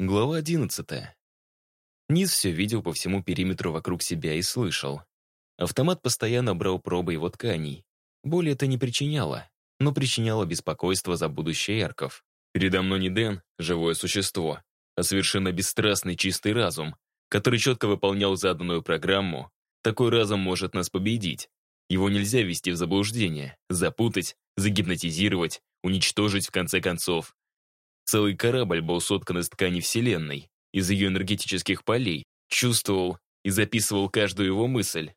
Глава одиннадцатая. Низ все видел по всему периметру вокруг себя и слышал. Автомат постоянно брал пробы его тканей. Боли это не причиняло, но причиняло беспокойство за будущее эрков. Передо мной не Дэн, живое существо, а совершенно бесстрастный чистый разум, который четко выполнял заданную программу. Такой разум может нас победить. Его нельзя ввести в заблуждение, запутать, загипнотизировать, уничтожить в конце концов. Целый корабль был соткан из ткани Вселенной, из ее энергетических полей, чувствовал и записывал каждую его мысль.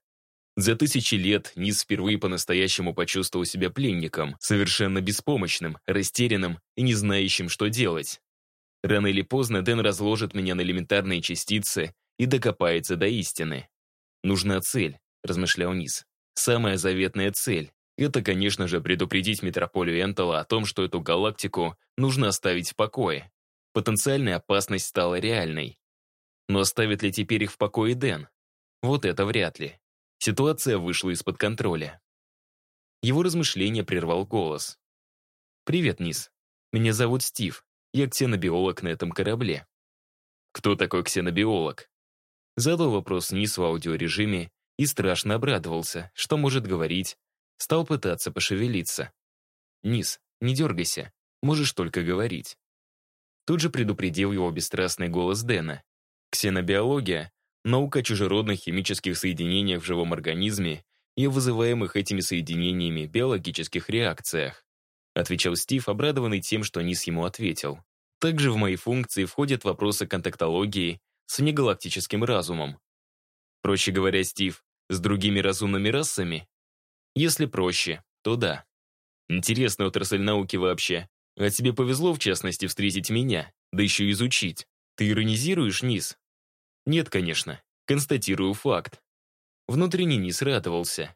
За тысячи лет Низ впервые по-настоящему почувствовал себя пленником, совершенно беспомощным, растерянным и не знающим, что делать. Рано или поздно Дэн разложит меня на элементарные частицы и докопается до истины. «Нужна цель», — размышлял Низ. «Самая заветная цель. Это, конечно же, предупредить метрополию Энтела о том, что эту галактику нужно оставить в покое. Потенциальная опасность стала реальной. Но оставит ли теперь их в покое Дэн? Вот это вряд ли. Ситуация вышла из-под контроля. Его размышления прервал голос. «Привет, Низ. Меня зовут Стив. Я ксенобиолог на этом корабле». «Кто такой ксенобиолог?» Задал вопрос Низ в аудиорежиме и страшно обрадовался, что может говорить Стал пытаться пошевелиться. «Низ, не дергайся, можешь только говорить». Тут же предупредил его бесстрастный голос Дэна. Ксенобиология — наука о чужеродных химических соединениях в живом организме и вызываемых этими соединениями биологических реакциях. Отвечал Стив, обрадованный тем, что Низ ему ответил. Также в мои функции входят вопросы контактологии с внегалактическим разумом. Проще говоря, Стив, с другими разумными расами если проще, то да. Интересная отрасль науки вообще. А тебе повезло, в частности, встретить меня, да еще изучить. Ты иронизируешь, Низ? Нет, конечно. Констатирую факт. Внутренний Низ радовался.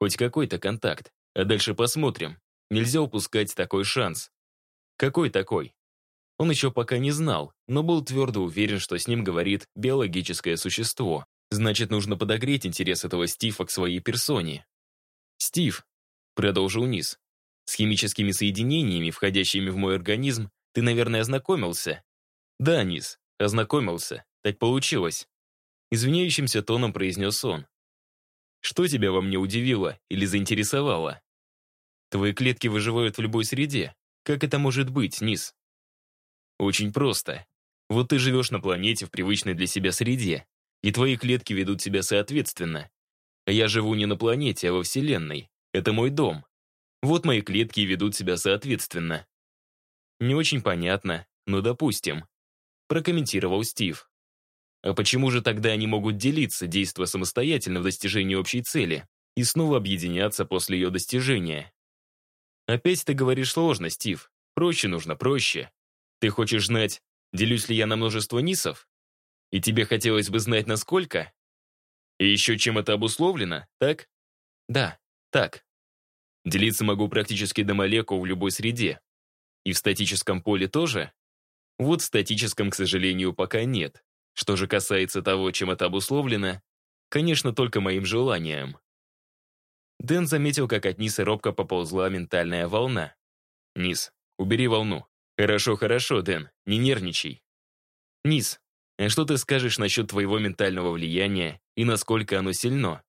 Хоть какой-то контакт. А дальше посмотрим. Нельзя упускать такой шанс. Какой такой? Он еще пока не знал, но был твердо уверен, что с ним говорит биологическое существо. Значит, нужно подогреть интерес этого Стива к своей персоне. «Стив», — продолжил Низ, «с химическими соединениями, входящими в мой организм, ты, наверное, ознакомился?» «Да, Низ, ознакомился. Так получилось». Извиняющимся тоном произнес он. «Что тебя во мне удивило или заинтересовало?» «Твои клетки выживают в любой среде. Как это может быть, Низ?» «Очень просто. Вот ты живешь на планете в привычной для себя среде, и твои клетки ведут себя соответственно. Я живу не на планете, а во Вселенной. Это мой дом. Вот мои клетки ведут себя соответственно. Не очень понятно, но допустим. Прокомментировал Стив. А почему же тогда они могут делиться, действуя самостоятельно в достижении общей цели, и снова объединяться после ее достижения? Опять ты говоришь сложно, Стив. Проще нужно, проще. Ты хочешь знать, делюсь ли я на множество нисов? И тебе хотелось бы знать, насколько? И еще чем это обусловлено, так? Да, так. Делиться могу практически до молекул в любой среде. И в статическом поле тоже? Вот в статическом, к сожалению, пока нет. Что же касается того, чем это обусловлено, конечно, только моим желанием. Дэн заметил, как от Ниса робко поползла ментальная волна. «Низ, убери волну». «Хорошо, хорошо, Дэн, не нервничай». «Низ, а что ты скажешь насчет твоего ментального влияния и насколько оно сильно?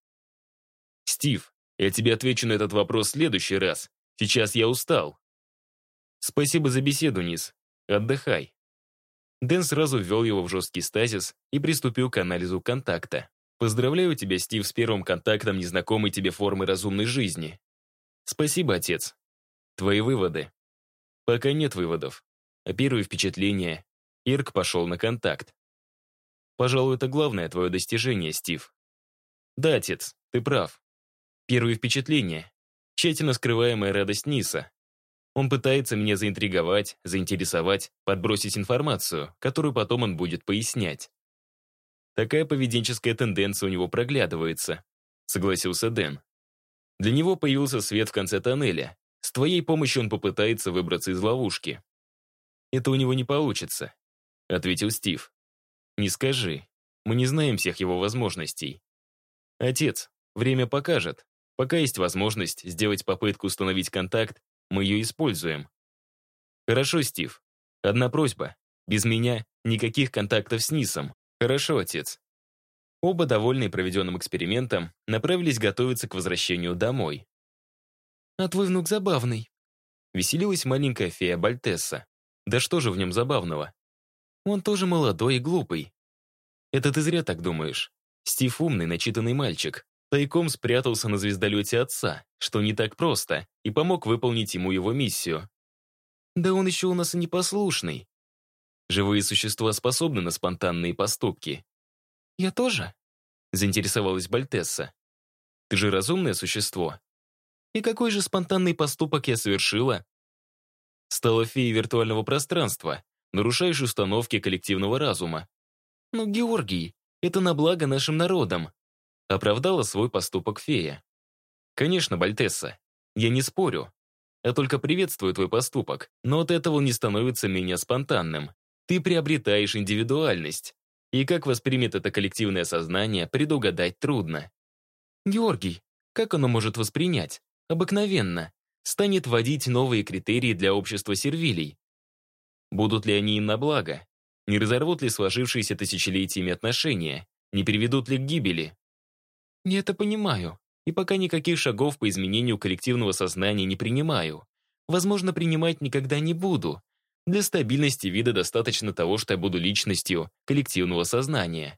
Стив, я тебе отвечу на этот вопрос в следующий раз. Сейчас я устал. Спасибо за беседу, Низ. Отдыхай. Дэн сразу ввел его в жесткий стазис и приступил к анализу контакта. Поздравляю тебя, Стив, с первым контактом незнакомой тебе формы разумной жизни. Спасибо, отец. Твои выводы? Пока нет выводов. А первые впечатления. Ирк пошел на контакт. Пожалуй, это главное твое достижение, Стив. Да, отец, ты прав. Первые впечатления. Тщательно скрываемая радость Ниса. Он пытается меня заинтриговать, заинтересовать, подбросить информацию, которую потом он будет пояснять. Такая поведенческая тенденция у него проглядывается, согласился Дэн. Для него появился свет в конце тоннеля. С твоей помощью он попытается выбраться из ловушки. Это у него не получится, ответил Стив. Не скажи. Мы не знаем всех его возможностей. Отец, время покажет. Пока есть возможность сделать попытку установить контакт, мы ее используем. Хорошо, Стив. Одна просьба. Без меня никаких контактов с Нисом. Хорошо, отец. Оба, довольные проведенным экспериментом, направились готовиться к возвращению домой. «А твой внук забавный», — веселилась маленькая фея Бальтесса. «Да что же в нем забавного? Он тоже молодой и глупый. Это ты зря так думаешь. Стив умный, начитанный мальчик. Тайком спрятался на звездолете отца, что не так просто, и помог выполнить ему его миссию. Да он еще у нас и непослушный. Живые существа способны на спонтанные поступки. Я тоже? Заинтересовалась Бальтесса. Ты же разумное существо. И какой же спонтанный поступок я совершила? Стала феей виртуального пространства, нарушаешь установки коллективного разума. Ну, Георгий, это на благо нашим народам. Оправдала свой поступок фея. Конечно, Бальтесса, я не спорю. Я только приветствую твой поступок, но от этого не становится менее спонтанным. Ты приобретаешь индивидуальность. И как воспримет это коллективное сознание, предугадать трудно. Георгий, как оно может воспринять? Обыкновенно. Станет вводить новые критерии для общества сервилей. Будут ли они им на благо? Не разорвут ли сложившиеся тысячелетиями отношения? Не приведут ли к гибели? Я это понимаю. И пока никаких шагов по изменению коллективного сознания не принимаю. Возможно, принимать никогда не буду. Для стабильности вида достаточно того, что я буду личностью коллективного сознания.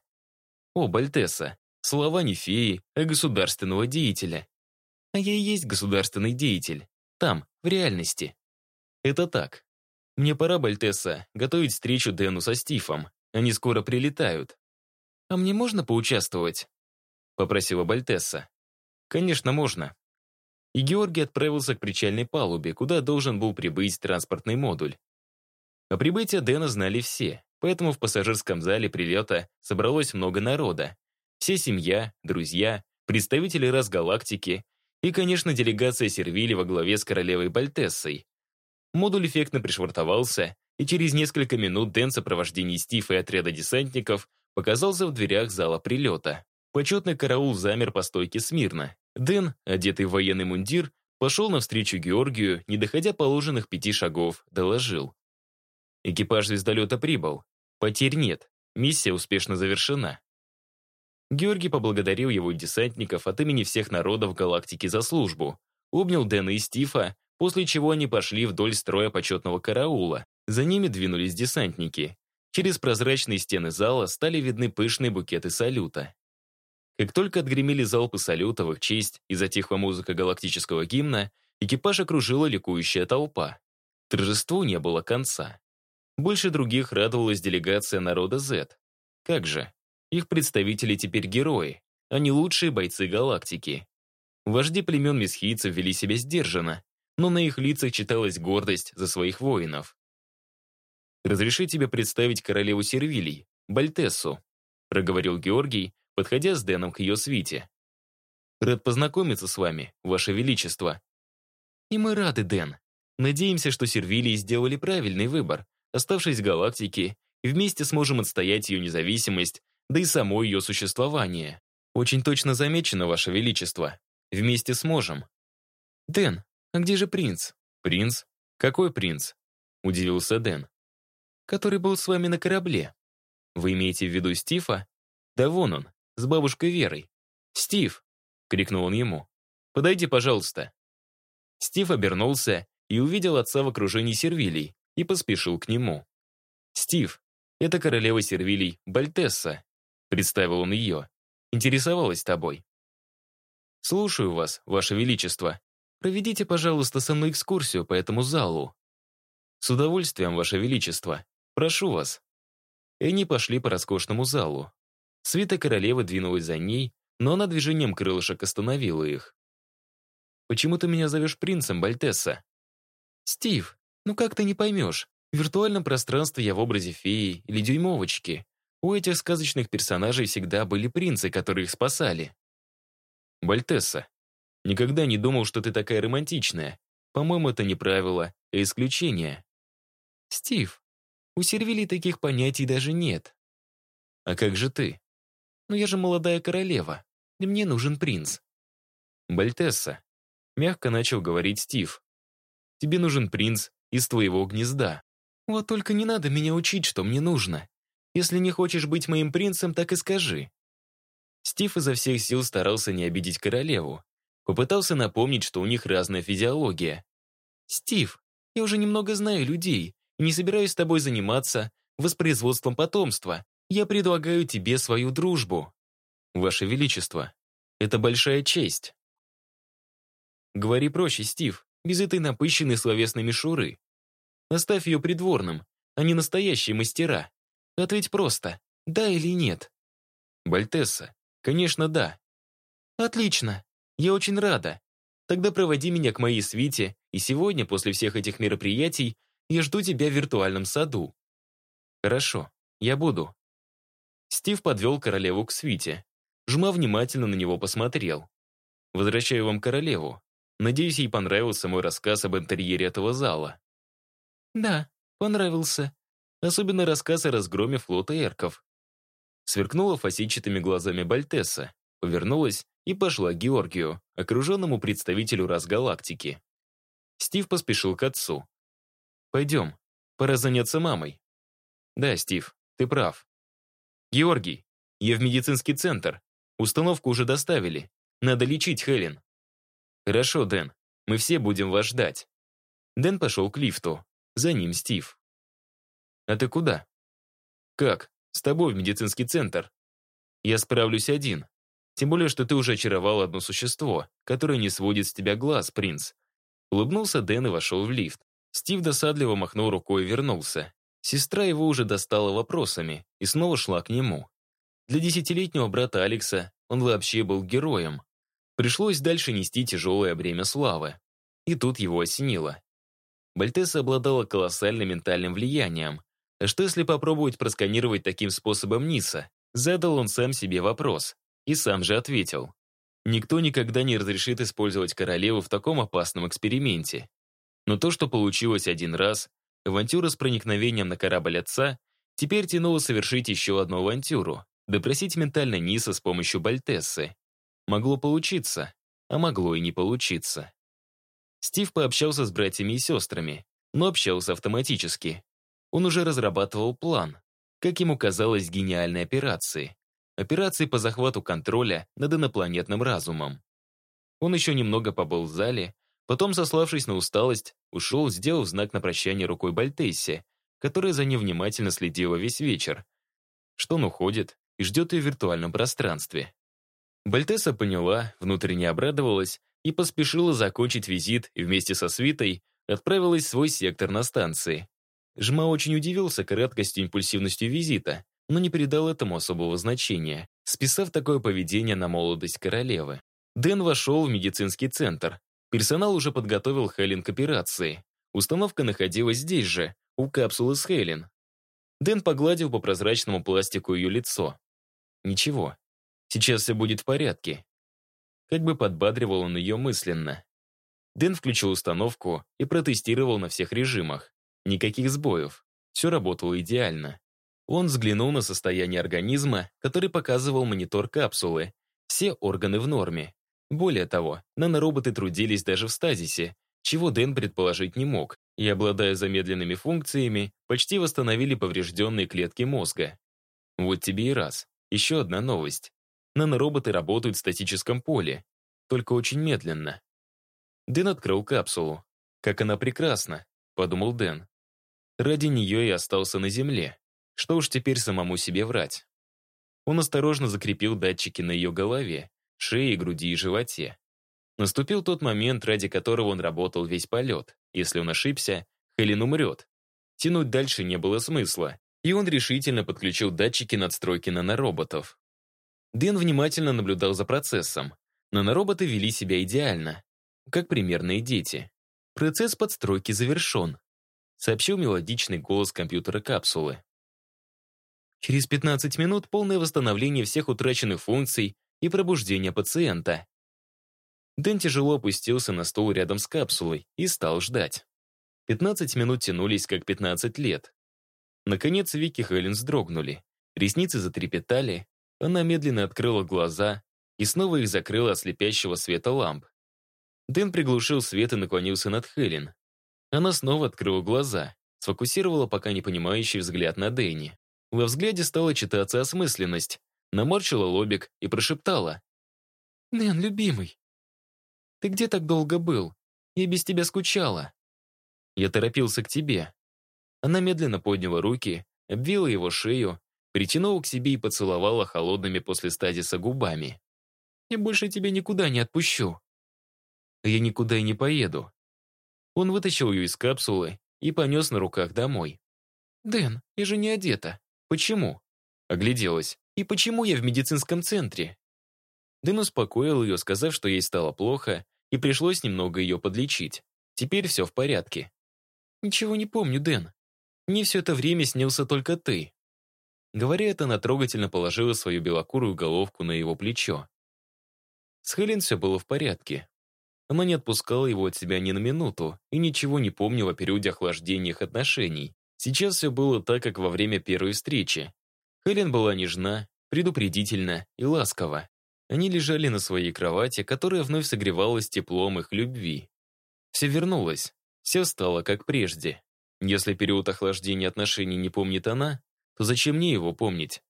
О, Бальтесса, слова не феи, а государственного деятеля. А я и есть государственный деятель. Там, в реальности. Это так. Мне пора, Бальтесса, готовить встречу Дэну со Стифом. Они скоро прилетают. А мне можно поучаствовать? Попросила Бальтесса. Конечно, можно. И Георгий отправился к причальной палубе, куда должен был прибыть транспортный модуль. О прибытии Дэна знали все, поэтому в пассажирском зале прилета собралось много народа. Все семья, друзья, представители Разгалактики и, конечно, делегация Сервили во главе с королевой Бальтессой. Модуль эффектно пришвартовался, и через несколько минут Дэн в сопровождении Стива и отряда десантников показался в дверях зала прилета. Почетный караул замер по стойке смирно. Дэн, одетый в военный мундир, пошел навстречу Георгию, не доходя положенных пяти шагов, доложил. Экипаж звездолета прибыл. Потерь нет. Миссия успешно завершена. Георгий поблагодарил его десантников от имени всех народов галактики за службу, обнял Дэна и Стифа, после чего они пошли вдоль строя почетного караула. За ними двинулись десантники. Через прозрачные стены зала стали видны пышные букеты салюта. Как только отгремели залпы салюта в их честь и затихла музыка галактического гимна, экипаж окружила ликующая толпа. Торжеству не было конца. Больше других радовалась делегация народа Z. Как же, их представители теперь герои, а не лучшие бойцы галактики. Вожди племен месхийцев вели себя сдержанно, но на их лицах читалась гордость за своих воинов. «Разреши тебе представить королеву Сервилий, Бальтессу», проговорил Георгий, подходя с Дэном к ее свите. «Рад познакомиться с вами, Ваше Величество». «И мы рады, Дэн. Надеемся, что Сервилии сделали правильный выбор, оставшись в галактике, и вместе сможем отстоять ее независимость да и само ее существование. Очень точно замечено, Ваше Величество. Вместе сможем. Дэн, а где же принц? Принц? Какой принц? Удивился Дэн. Который был с вами на корабле. Вы имеете в виду Стива? Да вон он, с бабушкой Верой. Стив! крикнул он ему. Подойди, пожалуйста. Стив обернулся и увидел отца в окружении сервилей и поспешил к нему. «Стив, это королева сервилей Бальтесса. Представил он ее. Интересовалась тобой. Слушаю вас, ваше величество. Проведите, пожалуйста, со мной экскурсию по этому залу. С удовольствием, ваше величество. Прошу вас. И они пошли по роскошному залу. Свита королевы двинулась за ней, но она движением крылышек остановила их. «Почему ты меня зовешь принцем, Бальтесса?» «Стив, ну как ты не поймешь? В виртуальном пространстве я в образе феи или дюймовочки. У этих сказочных персонажей всегда были принцы, которые их спасали. Бальтесса, никогда не думал, что ты такая романтичная. По-моему, это не правило, а исключение. Стив, у Сервилий таких понятий даже нет. А как же ты? Ну я же молодая королева, и мне нужен принц. Бальтесса, мягко начал говорить Стив. Тебе нужен принц из твоего гнезда. Вот только не надо меня учить, что мне нужно. Если не хочешь быть моим принцем, так и скажи». Стив изо всех сил старался не обидеть королеву. Попытался напомнить, что у них разная физиология. «Стив, я уже немного знаю людей и не собираюсь с тобой заниматься воспроизводством потомства. Я предлагаю тебе свою дружбу». «Ваше Величество, это большая честь». «Говори проще, Стив, без этой напыщенной словесной мишуры. Оставь ее придворным, а не настоящие мастера. Ответь просто, да или нет». «Бальтесса, конечно, да». «Отлично, я очень рада. Тогда проводи меня к моей свите, и сегодня, после всех этих мероприятий, я жду тебя в виртуальном саду». «Хорошо, я буду». Стив подвел королеву к свите. Жма внимательно на него посмотрел. «Возвращаю вам королеву. Надеюсь, ей понравился мой рассказ об интерьере этого зала». «Да, понравился. Особенно рассказ о разгроме флота эрков». Сверкнула фасетчатыми глазами Бальтесса, повернулась и пошла к Георгию, окруженному представителю Расгалактики. Стив поспешил к отцу. «Пойдем, пора заняться мамой». «Да, Стив, ты прав». «Георгий, я в медицинский центр. Установку уже доставили. Надо лечить Хелен». «Хорошо, Дэн, мы все будем вас ждать». Дэн пошел к лифту. За ним Стив. «А ты куда?» «Как? С тобой в медицинский центр». «Я справлюсь один. Тем более, что ты уже очаровал одно существо, которое не сводит с тебя глаз, принц». Улыбнулся Дэн и вошел в лифт. Стив досадливо махнул рукой и вернулся. Сестра его уже достала вопросами и снова шла к нему. Для десятилетнего брата Алекса он вообще был героем. Пришлось дальше нести тяжелое бремя славы. И тут его осенило. Бальтеса обладала колоссальным ментальным влиянием. А что если попробовать просканировать таким способом Ниса? Задал он сам себе вопрос. И сам же ответил. Никто никогда не разрешит использовать королеву в таком опасном эксперименте. Но то, что получилось один раз, авантюра с проникновением на корабль отца, теперь тянуло совершить еще одну авантюру, допросить ментально Ниса с помощью Бальтессы. Могло получиться, а могло и не получиться. Стив пообщался с братьями и сестрами, но общался автоматически. Он уже разрабатывал план, как ему казалось, гениальной операции операции по захвату контроля над инопланетным разумом. Он еще немного побыл в зале, потом, сославшись на усталость, ушел, сделав знак на прощание рукой Бальтейсе, которая за ним внимательно следила весь вечер. Что он уходит и ждет ее в виртуальном пространстве. Бальтеса поняла, внутренне обрадовалась и поспешила закончить визит и вместе со свитой отправилась в свой сектор на станции. Жма очень удивился краткостью и импульсивностью визита, но не придал этому особого значения, списав такое поведение на молодость королевы. Дэн вошел в медицинский центр. Персонал уже подготовил Хелен к операции. Установка находилась здесь же, у капсулы с Хелен. Дэн погладил по прозрачному пластику ее лицо. Ничего, сейчас все будет в порядке. Как бы подбадривал он ее мысленно. Дэн включил установку и протестировал на всех режимах. Никаких сбоев. Все работало идеально. Он взглянул на состояние организма, который показывал монитор капсулы. Все органы в норме. Более того, нанороботы трудились даже в стазисе, чего Дэн предположить не мог, и, обладая замедленными функциями, почти восстановили поврежденные клетки мозга. Вот тебе и раз. Еще одна новость. Нанороботы работают в статическом поле, только очень медленно. Дэн открыл капсулу. «Как она прекрасна», — подумал Дэн. Ради нее и остался на Земле. Что уж теперь самому себе врать. Он осторожно закрепил датчики на ее голове, шее, груди и животе. Наступил тот момент, ради которого он работал весь полет. Если он ошибся, Хелен умрет. Тянуть дальше не было смысла, и он решительно подключил датчики надстройки нанороботов. Дэн внимательно наблюдал за процессом. Нанороботы вели себя идеально, как примерные дети. Процесс подстройки завершен, сообщил мелодичный голос компьютера капсулы. Через 15 минут полное восстановление всех утраченных функций и пробуждение пациента. Дэн тяжело опустился на стол рядом с капсулой и стал ждать. 15 минут тянулись, как 15 лет. Наконец Вики Хелен вздрогнули. Ресницы затрепетали, она медленно открыла глаза и снова их закрыла от слепящего света ламп. Дэн приглушил свет и наклонился над Хелен. Она снова открыла глаза, сфокусировала пока не понимающий взгляд на Дэнни. Во взгляде стала читаться осмысленность, наморщила лобик и прошептала. «Дэн, любимый, ты где так долго был? Я без тебя скучала». Я торопился к тебе. Она медленно подняла руки, обвила его шею, притянула к себе и поцеловала холодными после стазиса губами. «Я больше тебя никуда не отпущу». «Я никуда и не поеду». Он вытащил ее из капсулы и понес на руках домой. «Дэн, я же не одета. Почему?» Огляделась. «И почему я в медицинском центре?» Дэн успокоил ее, сказав, что ей стало плохо, и пришлось немного ее подлечить. Теперь все в порядке. «Ничего не помню, Дэн. Мне все это время снился только ты». Говоря это, она трогательно положила свою белокурую головку на его плечо. С Хелен все было в порядке. Она не отпускала его от себя ни на минуту и ничего не помнила о периоде охлаждения их отношений. Сейчас все было так, как во время первой встречи. Хелен была нежна, предупредительна и ласкова. Они лежали на своей кровати, которая вновь согревалась теплом их любви. Все вернулось, все стало как прежде. Если период охлаждения отношений не помнит она, то зачем мне его помнить?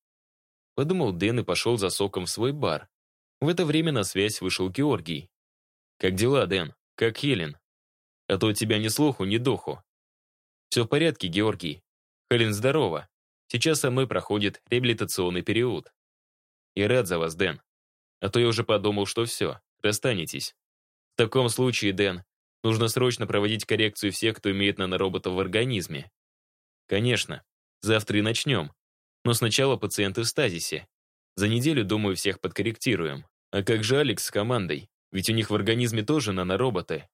Подумал Дэн и пошел за соком в свой бар. В это время на связь вышел Георгий. «Как дела, Дэн? Как Хелен? А то тебя ни слуху, ни духу». «Все в порядке, Георгий. Хелен здорова. Сейчас со мной проходит реабилитационный период. Я рад за вас, Дэн. А то я уже подумал, что все, расстанетесь. В таком случае, Дэн, нужно срочно проводить коррекцию всех, кто имеет нанороботов в организме. Конечно, завтра и начнем. Но сначала пациенты в стазисе. За неделю, думаю, всех подкорректируем. А как же Алекс с командой? Ведь у них в организме тоже нанороботы.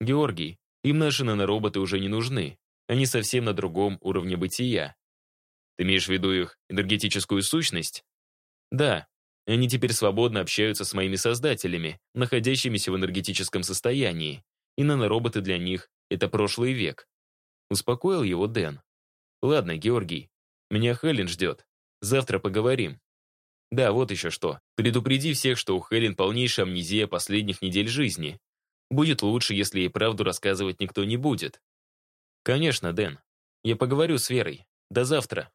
Георгий, им наши нанороботы уже не нужны. Они совсем на другом уровне бытия. Ты имеешь в виду их энергетическую сущность? Да, они теперь свободно общаются с моими создателями, находящимися в энергетическом состоянии. И нанороботы для них — это прошлый век. Успокоил его Дэн. Ладно, Георгий, меня Хелен ждет. Завтра поговорим. Да, вот еще что. Предупреди всех, что у Хелен полнейшая амнезия последних недель жизни. Будет лучше, если ей правду рассказывать никто не будет. Конечно, Дэн. Я поговорю с Верой. До завтра.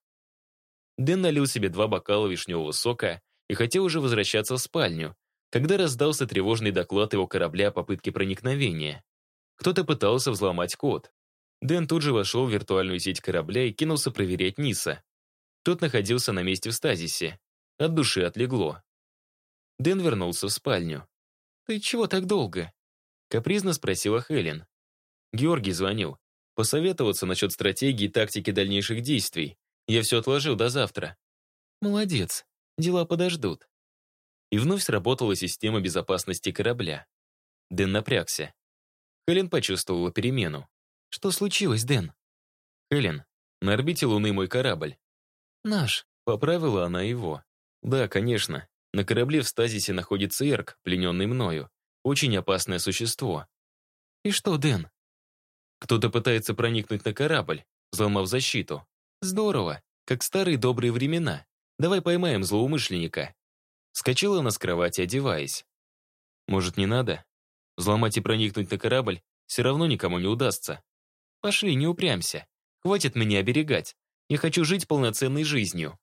Дэн налил себе два бокала вишневого сока и хотел уже возвращаться в спальню, когда раздался тревожный доклад его корабля о попытке проникновения. Кто-то пытался взломать код. Дэн тут же вошел в виртуальную сеть корабля и кинулся проверять Ниса. Тот находился на месте в стазисе. От души отлегло. Дэн вернулся в спальню. «Ты чего так долго?» Капризно спросила Хелен. Георгий звонил. Посоветоваться насчет стратегии и тактики дальнейших действий. Я все отложил до завтра. Молодец. Дела подождут. И вновь сработала система безопасности корабля. Дэн напрягся. Хелен почувствовала перемену. Что случилось, Дэн? Хелен, на орбите Луны мой корабль. Наш. Поправила она его. Да, конечно. На корабле в стазисе находится Эрк, плененный мною. Очень опасное существо. И что, Дэн? Кто-то пытается проникнуть на корабль, взломав защиту. Здорово, как старые добрые времена. Давай поймаем злоумышленника. Скочила она с кровати, одеваясь. Может, не надо? Взломать и проникнуть на корабль все равно никому не удастся. Пошли, не упрямся. Хватит меня оберегать. Я хочу жить полноценной жизнью.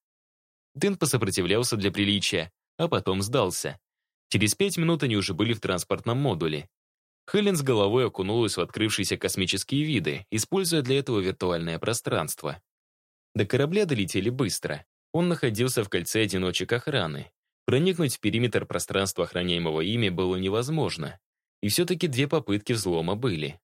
Дэн посопротивлялся для приличия, а потом сдался. Через пять минут они уже были в транспортном модуле. Хелен с головой окунулась в открывшиеся космические виды, используя для этого виртуальное пространство. До корабля долетели быстро. Он находился в кольце одиночек охраны. Проникнуть в периметр пространства охраняемого ими было невозможно. И все-таки две попытки взлома были.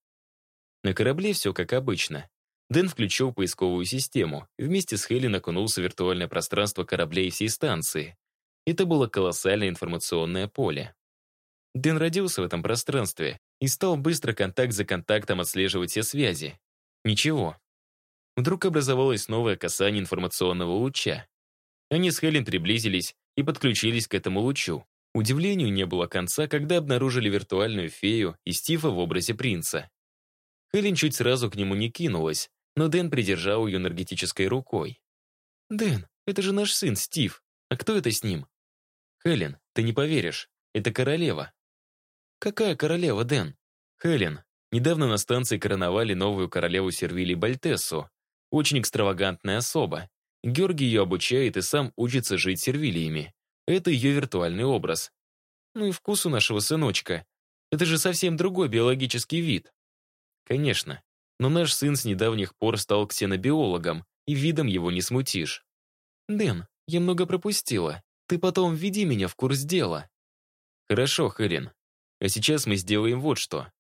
На корабле все как обычно. Дэн включил поисковую систему, вместе с Хелен окунулся в виртуальное пространство корабля и всей станции. Это было колоссальное информационное поле. Дэн родился в этом пространстве и стал быстро контакт за контактом отслеживать все связи. Ничего. Вдруг образовалось новое касание информационного луча. Они с Хелен приблизились и подключились к этому лучу. Удивлению не было конца, когда обнаружили виртуальную фею и Стива в образе принца. Хелен чуть сразу к нему не кинулась, но Дэн придержал ее энергетической рукой. «Дэн, это же наш сын, Стив. А кто это с ним?» «Хелен, ты не поверишь. Это королева». «Какая королева, Дэн?» «Хелен, Недавно на станции короновали новую королеву Сервилии Бальтессу. Очень экстравагантная особа. Георгий ее обучает и сам учится жить сервилиями. Это ее виртуальный образ. Ну и вкус у нашего сыночка. Это же совсем другой биологический вид. Конечно. Но наш сын с недавних пор стал ксенобиологом, и видом его не смутишь. «Дэн, я много пропустила. Ты потом введи меня в курс дела». «Хорошо, Хэрин. А сейчас мы сделаем вот что».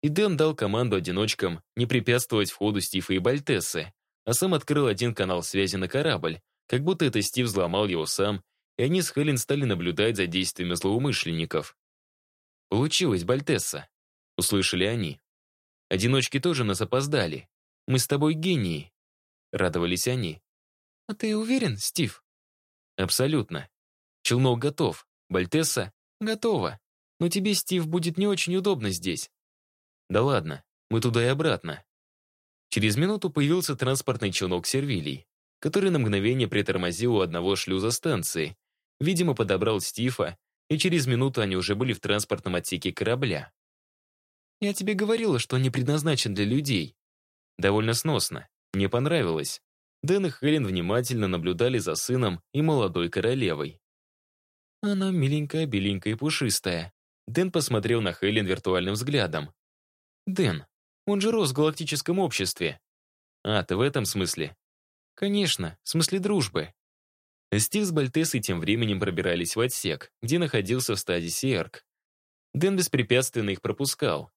И Дэн дал команду одиночкам не препятствовать входу Стива и Бальтессы, а сам открыл один канал связи на корабль, как будто это Стив взломал его сам, и они с Хелен стали наблюдать за действиями злоумышленников. «Получилось, Бальтесса», — услышали они. «Одиночки тоже нас опоздали. Мы с тобой гении», — радовались они. «А ты уверен, Стив?» «Абсолютно. Челнок готов. Бальтесса?» «Готово. Но тебе, Стив, будет не очень удобно здесь». «Да ладно, мы туда и обратно». Через минуту появился транспортный челнок Сервилий, который на мгновение притормозил у одного шлюза станции. Видимо, подобрал Стива, и через минуту они уже были в транспортном отсеке корабля. «Я тебе говорила, что он не предназначен для людей». Довольно сносно. Мне понравилось. Дэн и Хелен внимательно наблюдали за сыном и молодой королевой. «Она миленькая, беленькая и пушистая». Дэн посмотрел на Хелен виртуальным взглядом. «Дэн, он же рос в галактическом обществе». «А, ты в этом смысле?» «Конечно, в смысле дружбы». Стив с Бальтесой тем временем пробирались в отсек, где находился в стадии Сиэрк. Дэн беспрепятственно их пропускал.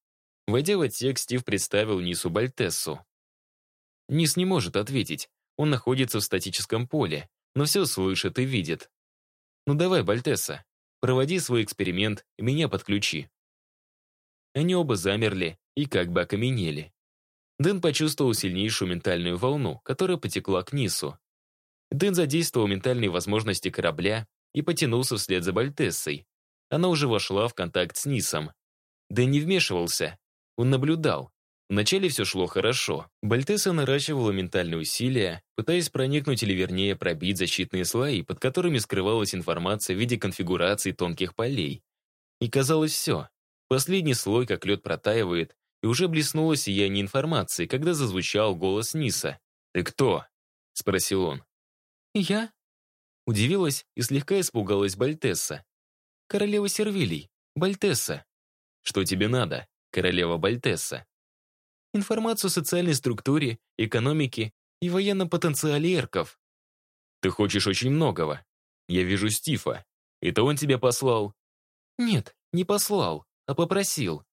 Войдя в отсек, Стив представил Нису Бальтессу. Нис не может ответить, он находится в статическом поле, но все слышит и видит. «Ну давай, Бальтесса, проводи свой эксперимент меня подключи». Они оба замерли и как бы окаменели. Дэн почувствовал сильнейшую ментальную волну, которая потекла к Нису. Дэн задействовал ментальные возможности корабля и потянулся вслед за Бальтессой. Она уже вошла в контакт с Нисом. Дэн не вмешивался. Он наблюдал, Вначале все шло хорошо. Бальтеса наращивала ментальные усилия, пытаясь проникнуть или вернее пробить защитные слои, под которыми скрывалась информация в виде конфигурации тонких полей. И казалось все. Последний слой, как лед, протаивает, и уже блеснуло сияние информации, когда зазвучал голос Ниса. «Ты кто?» — спросил он. «Я?» Удивилась и слегка испугалась Бальтесса. «Королева Сервилий, Бальтесса». «Что тебе надо, королева Бальтесса?» Информацию о социальной структуре, экономике и военном потенциале эрков. Ты хочешь очень многого. Я вижу Стифа. Это он тебя послал? Нет, не послал, а попросил.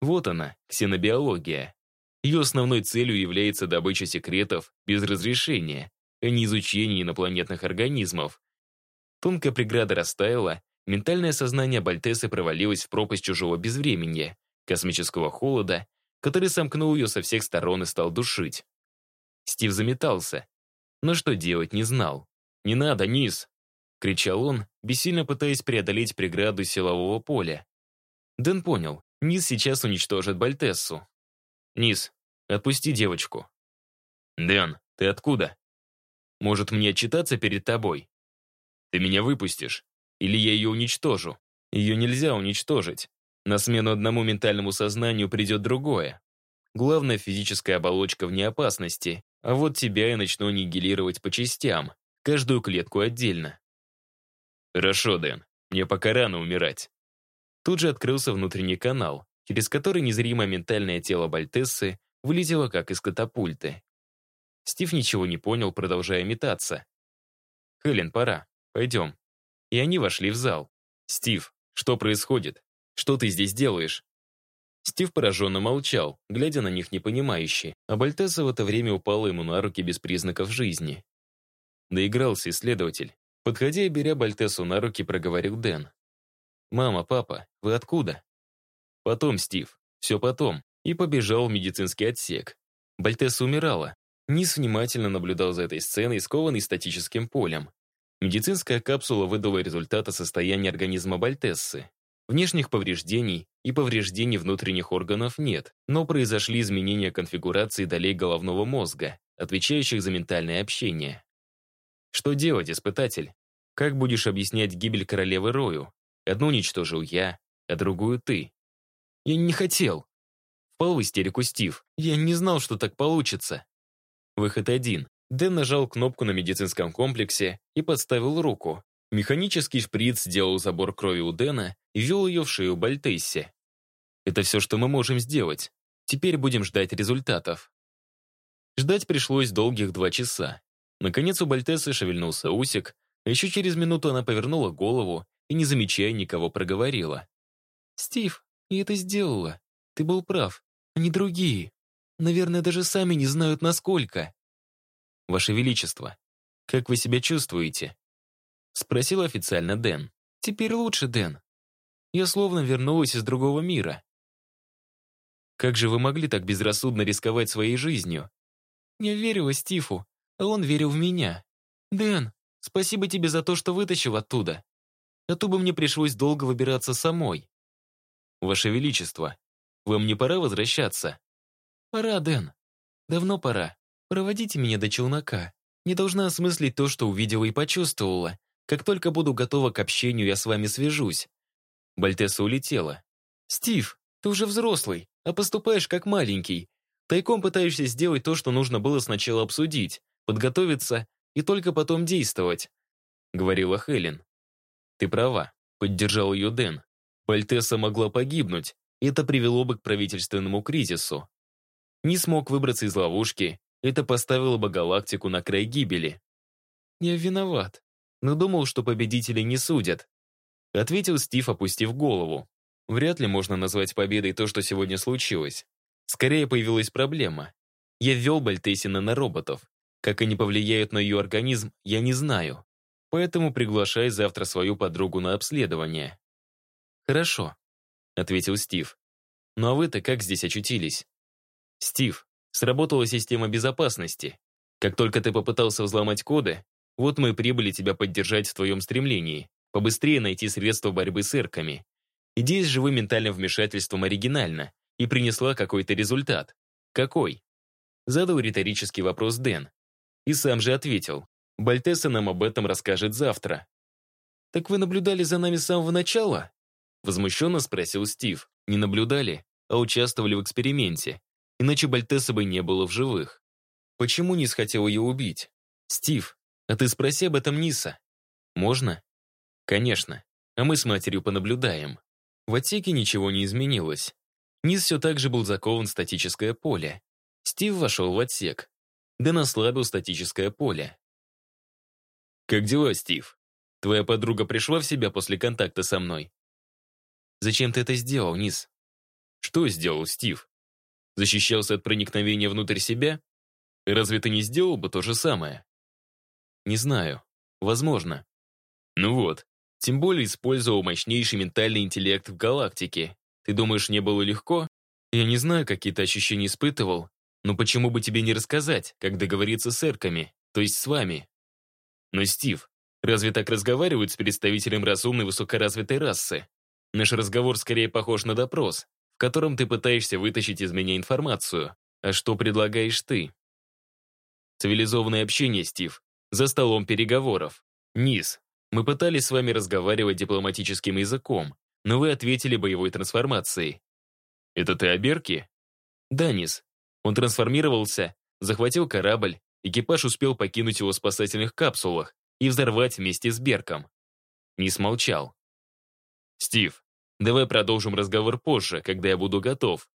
Вот она, ксенобиология. Ее основной целью является добыча секретов без разрешения, а не изучение инопланетных организмов. Тонкая преграда растаяла, ментальное сознание Бальтесы провалилось в пропасть чужого безвременья, космического холода который сомкнул ее со всех сторон и стал душить. Стив заметался, но что делать не знал. «Не надо, Низ!» — кричал он, бессильно пытаясь преодолеть преграду силового поля. Дэн понял, Низ сейчас уничтожит Бальтессу. «Низ, отпусти девочку». «Дэн, ты откуда? Может, мне отчитаться перед тобой? Ты меня выпустишь, или я ее уничтожу? Ее нельзя уничтожить. На смену одному ментальному сознанию придет другое. Главная физическая оболочка вне опасности, а вот тебя я начну аннигилировать по частям, каждую клетку отдельно. Хорошо, Дэн, мне пока рано умирать. Тут же открылся внутренний канал, через который незримое ментальное тело Бальтессы вылетело как из катапульты. Стив ничего не понял, продолжая метаться. «Хелен, пора. Пойдем». И они вошли в зал. «Стив, что происходит?» Что ты здесь делаешь?» Стив пораженно молчал, глядя на них непонимающе, а Бальтесса в это время упала ему на руки без признаков жизни. Доигрался исследователь. Подходя и беря Бальтессу на руки, проговорил Дэн. «Мама, папа, вы откуда?» «Потом, Стив, все потом», и побежал в медицинский отсек. Бальтесса умирала. Низ внимательно наблюдал за этой сценой, скованный статическим полем. Медицинская капсула выдала результаты состояния организма Бальтессы. Внешних повреждений и повреждений внутренних органов нет, но произошли изменения конфигурации долей головного мозга, отвечающих за ментальное общение. Что делать, испытатель? Как будешь объяснять гибель королевы Рою? Одну уничтожил я, а другую ты. Я не хотел. Впал в истерику Стив. «Я не знал, что так получится». Выход один. Дэн нажал кнопку на медицинском комплексе и подставил руку. Механический шприц сделал забор крови у Дэна и ввел ее в шею Бальтейсе. «Это все, что мы можем сделать. Теперь будем ждать результатов». Ждать пришлось долгих два часа. Наконец у Бальтесы шевельнулся усик, а еще через минуту она повернула голову и, не замечая никого, проговорила. «Стив, я это сделала. Ты был прав. Они другие. Наверное, даже сами не знают, насколько». «Ваше Величество, как вы себя чувствуете?» Спросил официально Дэн. «Теперь лучше, Дэн. Я словно вернулась из другого мира». «Как же вы могли так безрассудно рисковать своей жизнью?» «Я верила Стифу, а он верил в меня. Дэн, спасибо тебе за то, что вытащил оттуда. А то бы мне пришлось долго выбираться самой». «Ваше Величество, вам не пора возвращаться?» «Пора, Дэн. Давно пора. Проводите меня до челнока. Не должна осмыслить то, что увидела и почувствовала. Как только буду готова к общению, я с вами свяжусь». Бальтесса улетела. «Стив, ты уже взрослый, а поступаешь как маленький. Тайком пытаешься сделать то, что нужно было сначала обсудить, подготовиться и только потом действовать», — говорила Хелен. «Ты права», — поддержал ее Дэн. Бальтесса могла погибнуть, это привело бы к правительственному кризису. Не смог выбраться из ловушки, это поставило бы галактику на край гибели. «Я виноват», но думал, что победителей не судят. Ответил Стив, опустив голову. Вряд ли можно назвать победой то, что сегодня случилось. Скорее появилась проблема. Я ввел Бальтесина на роботов. Как они повлияют на ее организм, я не знаю. Поэтому приглашай завтра свою подругу на обследование. «Хорошо», — ответил Стив. «Ну а вы-то как здесь очутились?» «Стив, сработала система безопасности. Как только ты попытался взломать коды, вот мы прибыли тебя поддержать в твоем стремлении, побыстрее найти средства борьбы с эрками. Идея с живым ментальным вмешательством оригинальна и принесла какой-то результат. Какой? Задал риторический вопрос Дэн. И сам же ответил. Бальтеса нам об этом расскажет завтра. «Так вы наблюдали за нами с самого начала?» Возмущенно спросил Стив. Не наблюдали, а участвовали в эксперименте. Иначе Бальтеса бы не было в живых. Почему Низ хотел ее убить? Стив, а ты спроси об этом Ниса. Можно? Конечно. А мы с матерью понаблюдаем. В отсеке ничего не изменилось. Низ все так же был закован в статическое поле. Стив вошел в отсек. Дэн ослабил статическое поле. «Как дела, Стив? Твоя подруга пришла в себя после контакта со мной?» «Зачем ты это сделал, Низ?» «Что сделал Стив? Защищался от проникновения внутрь себя? Разве ты не сделал бы то же самое?» Не знаю. Возможно. Ну вот. Тем более использовал мощнейший ментальный интеллект в галактике. Ты думаешь, не было легко? Я не знаю, какие ты ощущения испытывал, но почему бы тебе не рассказать, как договориться с эрками, то есть с вами? Но, Стив, разве так разговаривают с представителем разумной высокоразвитой расы? Наш разговор скорее похож на допрос, в котором ты пытаешься вытащить из меня информацию. А что предлагаешь ты? Цивилизованное общение, Стив, за столом переговоров. Низ, мы пытались с вами разговаривать дипломатическим языком, но вы ответили боевой трансформацией. Это ты о Берке? Да, Низ. Он трансформировался, захватил корабль, экипаж успел покинуть его в спасательных капсулах и взорвать вместе с Берком. Низ молчал. «Стив, давай продолжим разговор позже, когда я буду готов.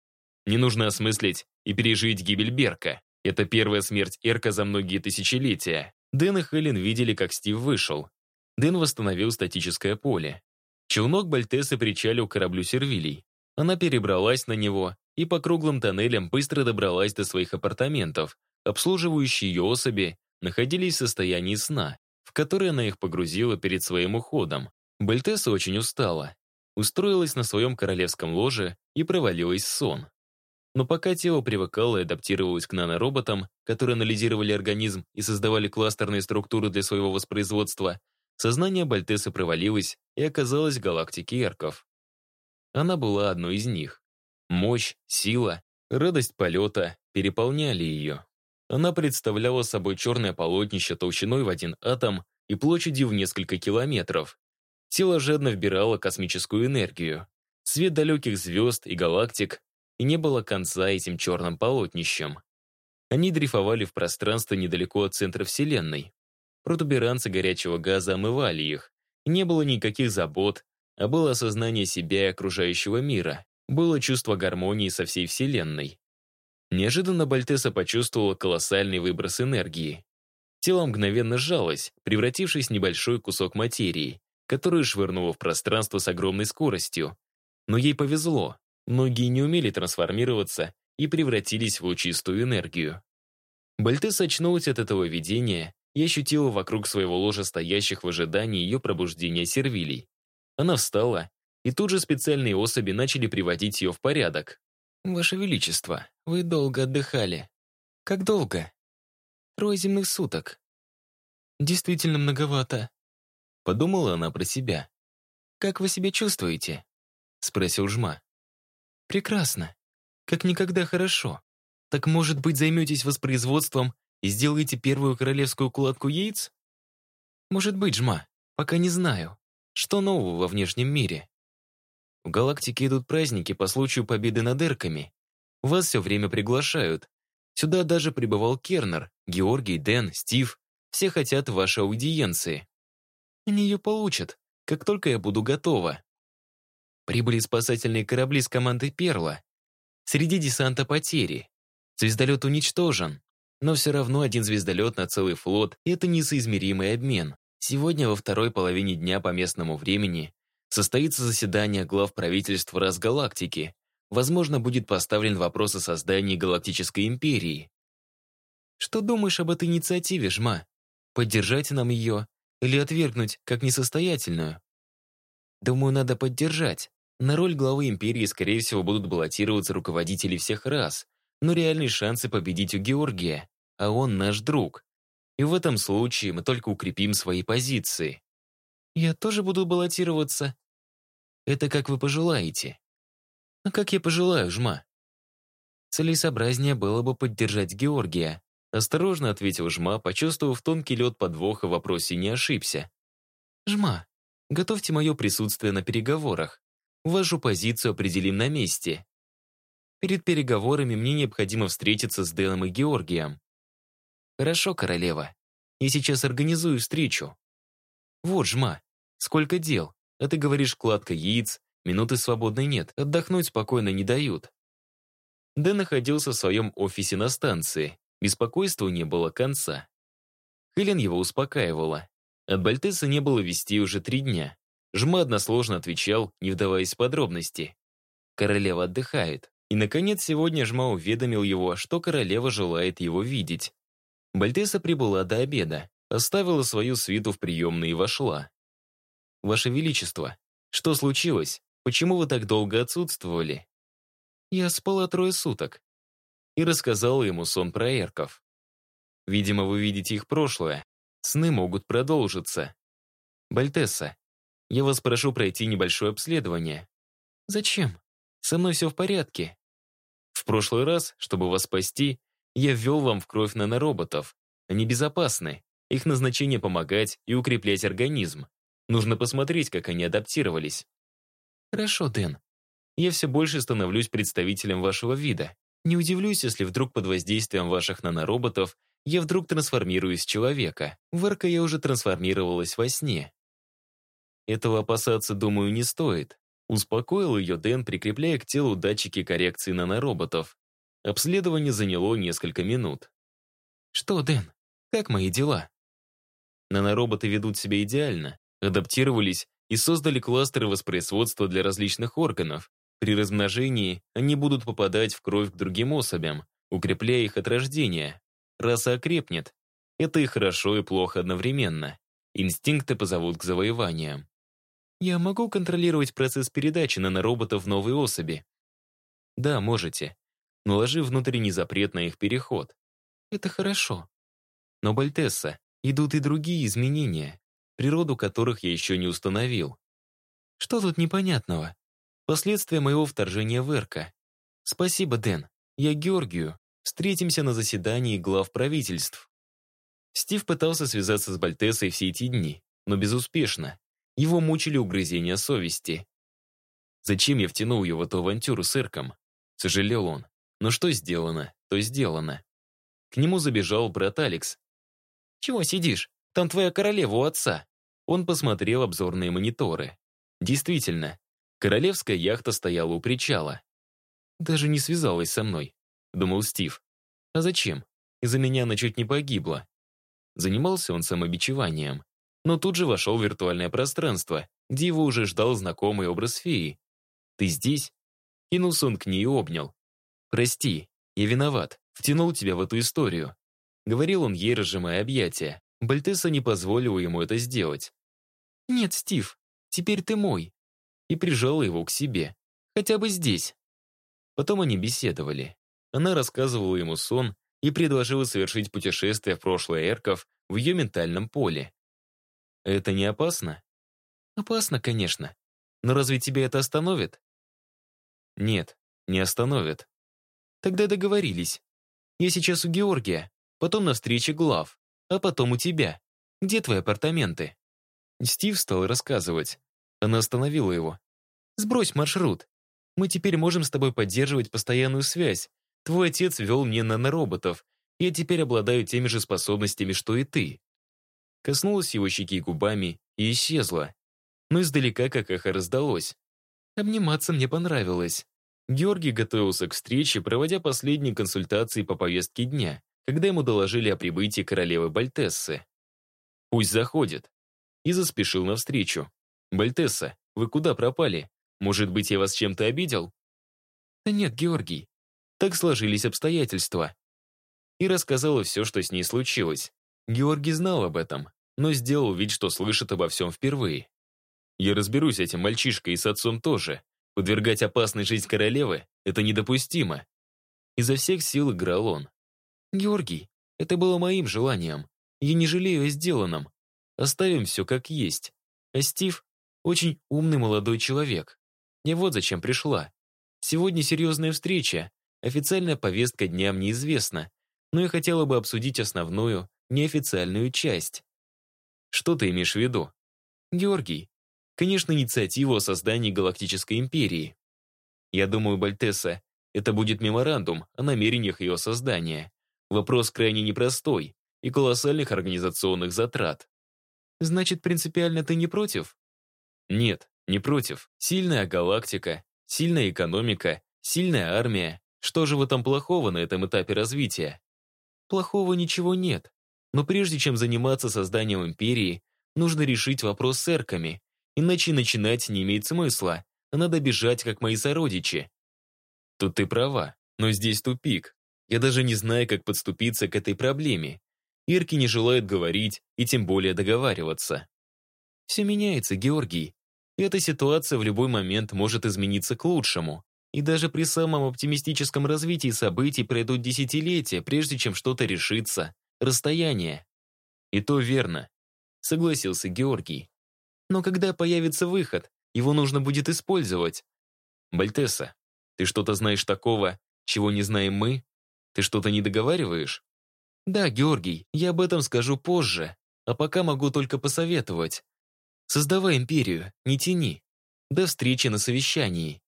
Не нужно осмыслить и пережить гибель Берка. Это первая смерть Эрка за многие тысячелетия. Дэн и Хелен видели, как Стив вышел. Дэн восстановил статическое поле. Челнок Бальтеса причалил к кораблю Сервилий. Она перебралась на него и по круглым тоннелям быстро добралась до своих апартаментов. Обслуживающие ее особи находились в состоянии сна, в которое она их погрузила перед своим уходом. Бальтеса очень устала. Устроилась на своем королевском ложе и провалилась в сон. Но пока тело привыкало и адаптировалось к нанороботам, которые анализировали организм и создавали кластерные структуры для своего воспроизводства, сознание Бальтесы провалилось и оказалось в галактике Эрков. Она была одной из них. Мощь, сила, радость полета переполняли ее. Она представляла собой черное полотнище толщиной в один атом и площадью в несколько километров. Тело жадно вбирало космическую энергию. Свет далеких звезд и галактик и не было конца этим черным полотнищем. Они дрейфовали в пространство недалеко от центра Вселенной. Протуберанцы горячего газа омывали их. Не было никаких забот, а было осознание себя и окружающего мира. Было чувство гармонии со всей Вселенной. Неожиданно Бальтеса почувствовала колоссальный выброс энергии. Тело мгновенно сжалось, превратившись в небольшой кусок материи, которую швырнуло в пространство с огромной скоростью. Но ей повезло. Многие не умели трансформироваться и превратились в лучистую энергию. Бальтес очнулась от этого видения и ощутила вокруг своего ложа стоящих в ожидании ее пробуждения сервилей. Она встала, и тут же специальные особи начали приводить ее в порядок. «Ваше Величество, вы долго отдыхали». «Как долго?» «Трое земных суток». «Действительно многовато», — подумала она про себя. «Как вы себя чувствуете?» — спросил Жма. «Прекрасно. Как никогда хорошо. Так, может быть, займетесь воспроизводством и сделаете первую королевскую кладку яиц? Может быть, Жма, пока не знаю. Что нового во внешнем мире? В галактике идут праздники по случаю победы над эрками. Вас все время приглашают. Сюда даже прибывал Кернер, Георгий, Дэн, Стив. Все хотят вашей аудиенции. Они ее получат, как только я буду готова. Прибыли спасательные корабли с командой «Перла». Среди десанта потери. Звездолет уничтожен. Но все равно один звездолет на целый флот — это несоизмеримый обмен. Сегодня во второй половине дня по местному времени состоится заседание глав правительств раз галактики. Возможно, будет поставлен вопрос о создании Галактической империи. Что думаешь об этой инициативе, Жма? Поддержать нам ее или отвергнуть как несостоятельную? Думаю, надо поддержать. На роль главы империи, скорее всего, будут баллотироваться руководители всех рас, но реальные шансы победить у Георгия, а он наш друг. И в этом случае мы только укрепим свои позиции. Я тоже буду баллотироваться. Это как вы пожелаете. А как я пожелаю, Жма? Целесообразнее было бы поддержать Георгия. Осторожно ответил Жма, почувствовав тонкий лед подвоха в вопросе не ошибся. Жма, готовьте мое присутствие на переговорах. Вашу позицию определим на месте. Перед переговорами мне необходимо встретиться с Дэном и Георгием. Хорошо, королева. Я сейчас организую встречу. Вот, жма, сколько дел. А ты говоришь, кладка яиц, минуты свободной нет, отдохнуть спокойно не дают. Дэн находился в своем офисе на станции. Беспокойству не было конца. Хелен его успокаивала. От Бальтеса не было вести уже три дня. Жма односложно отвечал, не вдаваясь в подробности. Королева отдыхает. И, наконец, сегодня Жма уведомил его, что королева желает его видеть. Бальтеса прибыла до обеда, оставила свою свиту в приемной и вошла. «Ваше Величество, что случилось? Почему вы так долго отсутствовали?» «Я спала трое суток». И рассказала ему сон про эрков. «Видимо, вы видите их прошлое. Сны могут продолжиться. Бальтесса, я вас прошу пройти небольшое обследование. Зачем? Со мной все в порядке. В прошлый раз, чтобы вас спасти, я ввел вам в кровь нанороботов. Они безопасны. Их назначение помогать и укреплять организм. Нужно посмотреть, как они адаптировались. Хорошо, Дэн. Я все больше становлюсь представителем вашего вида. Не удивлюсь, если вдруг под воздействием ваших нанороботов я вдруг трансформируюсь в человека. В Эрка я уже трансформировалась во сне. Этого опасаться, думаю, не стоит. Успокоил ее Дэн, прикрепляя к телу датчики коррекции нанороботов. Обследование заняло несколько минут. «Что, Дэн, как мои дела?» Нанороботы ведут себя идеально, адаптировались и создали кластеры воспроизводства для различных органов. При размножении они будут попадать в кровь к другим особям, укрепляя их от рождения. Раса окрепнет. Это и хорошо, и плохо одновременно. Инстинкты позовут к завоеваниям. Я могу контролировать процесс передачи нанороботов в новые особи? Да, можете. Наложив внутренний запрет на их переход. Это хорошо. Но, Бальтесса, идут и другие изменения, природу которых я еще не установил. Что тут непонятного? Последствия моего вторжения в Эрка. Спасибо, Дэн. Я Георгию. Встретимся на заседании глав правительств. Стив пытался связаться с Бальтессой все эти дни, но безуспешно. Его мучили угрызения совести. Зачем я втянул его в эту авантюру с Эрком? Сожалел он. Но что сделано, то сделано. К нему забежал брат Алекс. «Чего сидишь? Там твоя королева у отца». Он посмотрел обзорные мониторы. Действительно, королевская яхта стояла у причала. «Даже не связалась со мной», — думал Стив. «А зачем? Из-за меня она чуть не погибла». Занимался он самобичеванием, но тут же вошел в виртуальное пространство, где его уже ждал знакомый образ феи. «Ты здесь?» Кинулся он к ней и обнял. «Прости, я виноват, втянул тебя в эту историю». Говорил он ей, разжимая объятия. Бальтеса не позволила ему это сделать. «Нет, Стив, теперь ты мой». И прижала его к себе. «Хотя бы здесь». Потом они беседовали. Она рассказывала ему сон и предложила совершить путешествие в прошлое Эрков в ее ментальном поле. «Это не опасно?» «Опасно, конечно. Но разве тебя это остановит?» «Нет, не остановит». «Тогда договорились. Я сейчас у Георгия, потом на встрече глав, а потом у тебя. Где твои апартаменты?» Стив стал рассказывать. Она остановила его. «Сбрось маршрут. Мы теперь можем с тобой поддерживать постоянную связь. Твой отец вел мне нанороботов. Я теперь обладаю теми же способностями, что и ты». Коснулась его щеки губами и исчезла. Но издалека как эхо раздалось. Обниматься мне понравилось. Георгий готовился к встрече, проводя последние консультации по повестке дня, когда ему доложили о прибытии королевы Бальтессы. «Пусть заходит». И заспешил навстречу. «Бальтесса, вы куда пропали? Может быть, я вас чем-то обидел?» «Да нет, Георгий. Так сложились обстоятельства». И рассказала все, что с ней случилось. Георгий знал об этом, но сделал вид, что слышит обо всем впервые. «Я разберусь этим мальчишкой и с отцом тоже. Подвергать опасной жизнь королевы — это недопустимо». Изо всех сил играл он. «Георгий, это было моим желанием. Я не жалею о сделанном. Оставим все как есть. А Стив — очень умный молодой человек. Я вот зачем пришла. Сегодня серьезная встреча. Официальная повестка дня мне известна, но я хотела бы обсудить основную, неофициальную часть. Что ты имеешь в виду? Георгий, конечно, инициативу о создании Галактической империи. Я думаю, Бальтесса, это будет меморандум о намерениях ее создания. Вопрос крайне непростой и колоссальных организационных затрат. Значит, принципиально ты не против? Нет, не против. Сильная галактика, сильная экономика, сильная армия. Что же в этом плохого на этом этапе развития? Плохого ничего нет. Но прежде чем заниматься созданием империи, нужно решить вопрос с эрками. Иначе начинать не имеет смысла. Надо бежать, как мои сородичи. Тут ты права, но здесь тупик. Я даже не знаю, как подступиться к этой проблеме. Ирки не желают говорить и тем более договариваться. Все меняется, Георгий. Эта ситуация в любой момент может измениться к лучшему. И даже при самом оптимистическом развитии событий пройдут десятилетия, прежде чем что-то решится. Расстояние. И то верно, согласился Георгий. Но когда появится выход, его нужно будет использовать. Бальтесса, ты что-то знаешь такого, чего не знаем мы? Ты что-то не договариваешь? Да, Георгий, я об этом скажу позже, а пока могу только посоветовать. Создавай империю, не тяни. До встречи на совещании.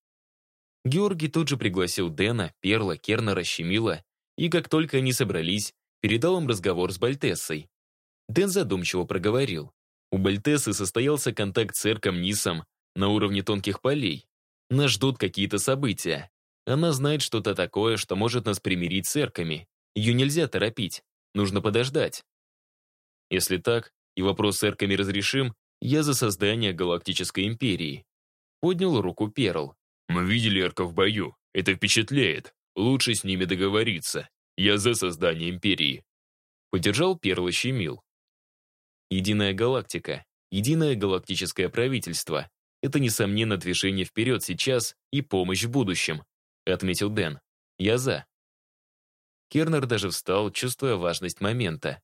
Георгий тут же пригласил Дэна, Перла, Кернера, Щемила, и как только они собрались, передал им разговор с Бальтессой. Дэн задумчиво проговорил. У Бальтессы состоялся контакт с Эрком Нисом на уровне тонких полей. Нас ждут какие-то события. Она знает что-то такое, что может нас примирить с Эрками. Ее нельзя торопить. Нужно подождать. Если так, и вопрос с Эрками разрешим, я за создание Галактической Империи. Поднял руку Перл. Мы видели Эрка в бою. Это впечатляет. Лучше с ними договориться. Я за создание Империи. Поддержал Перл и щемил. Единая галактика, единое галактическое правительство. Это, несомненно, движение вперед сейчас и помощь в будущем, отметил Дэн. Я за. Кернер даже встал, чувствуя важность момента.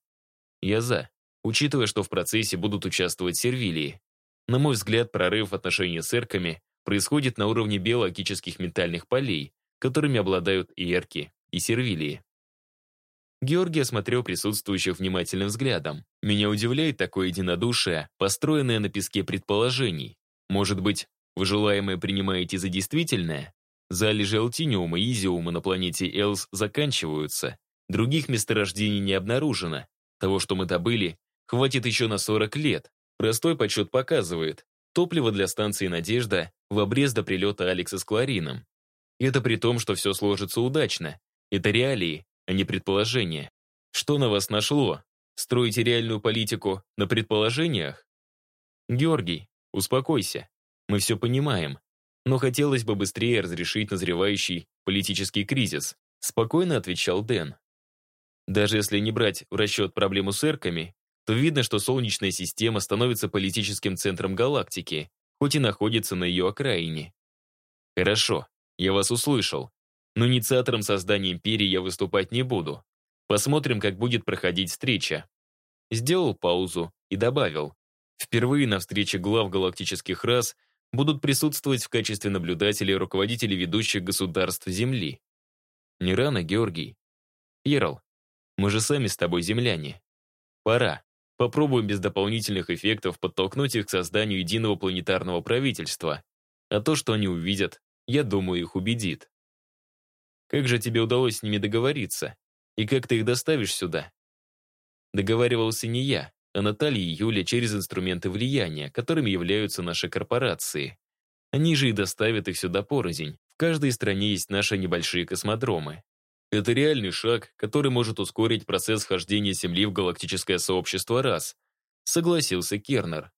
Я за, учитывая, что в процессе будут участвовать сервилии. На мой взгляд, прорыв в отношении с эрками происходит на уровне биологических ментальных полей, которыми обладают и эрки, и сервилии. Георгий осмотрел присутствующих внимательным взглядом. Меня удивляет такое единодушие, построенное на песке предположений. Может быть, вы желаемое принимаете за действительное? Залежи алтиниума и изиума на планете Элс заканчиваются. Других месторождений не обнаружено. Того, что мы добыли, хватит еще на 40 лет. Простой подсчет показывает. Топливо для станции «Надежда» в обрез до прилета Алекса с Кларином. Это при том, что все сложится удачно. Это реалии, а не предположения. Что на вас нашло? Строите реальную политику на предположениях? Георгий, успокойся. Мы все понимаем. Но хотелось бы быстрее разрешить назревающий политический кризис. Спокойно отвечал Дэн. Даже если не брать в расчет проблему с эрками, то видно, что Солнечная система становится политическим центром галактики, хоть и находится на ее окраине. Хорошо, я вас услышал. Но инициатором создания империи я выступать не буду. Посмотрим, как будет проходить встреча. Сделал паузу и добавил. Впервые на встрече глав галактических рас будут присутствовать в качестве наблюдателей руководители ведущих государств Земли. Не рано, Георгий. Перл, мы же сами с тобой земляне. Пора. Попробуем без дополнительных эффектов подтолкнуть их к созданию единого планетарного правительства. А то, что они увидят, я думаю, их убедит. Как же тебе удалось с ними договориться? И как ты их доставишь сюда? Договаривался не я, а Наталья и Юля через инструменты влияния, которыми являются наши корпорации. Они же и доставят их сюда порознь. В каждой стране есть наши небольшие космодромы. Это реальный шаг, который может ускорить процесс вхождения Земли в галактическое сообщество раз. Согласился Кернер.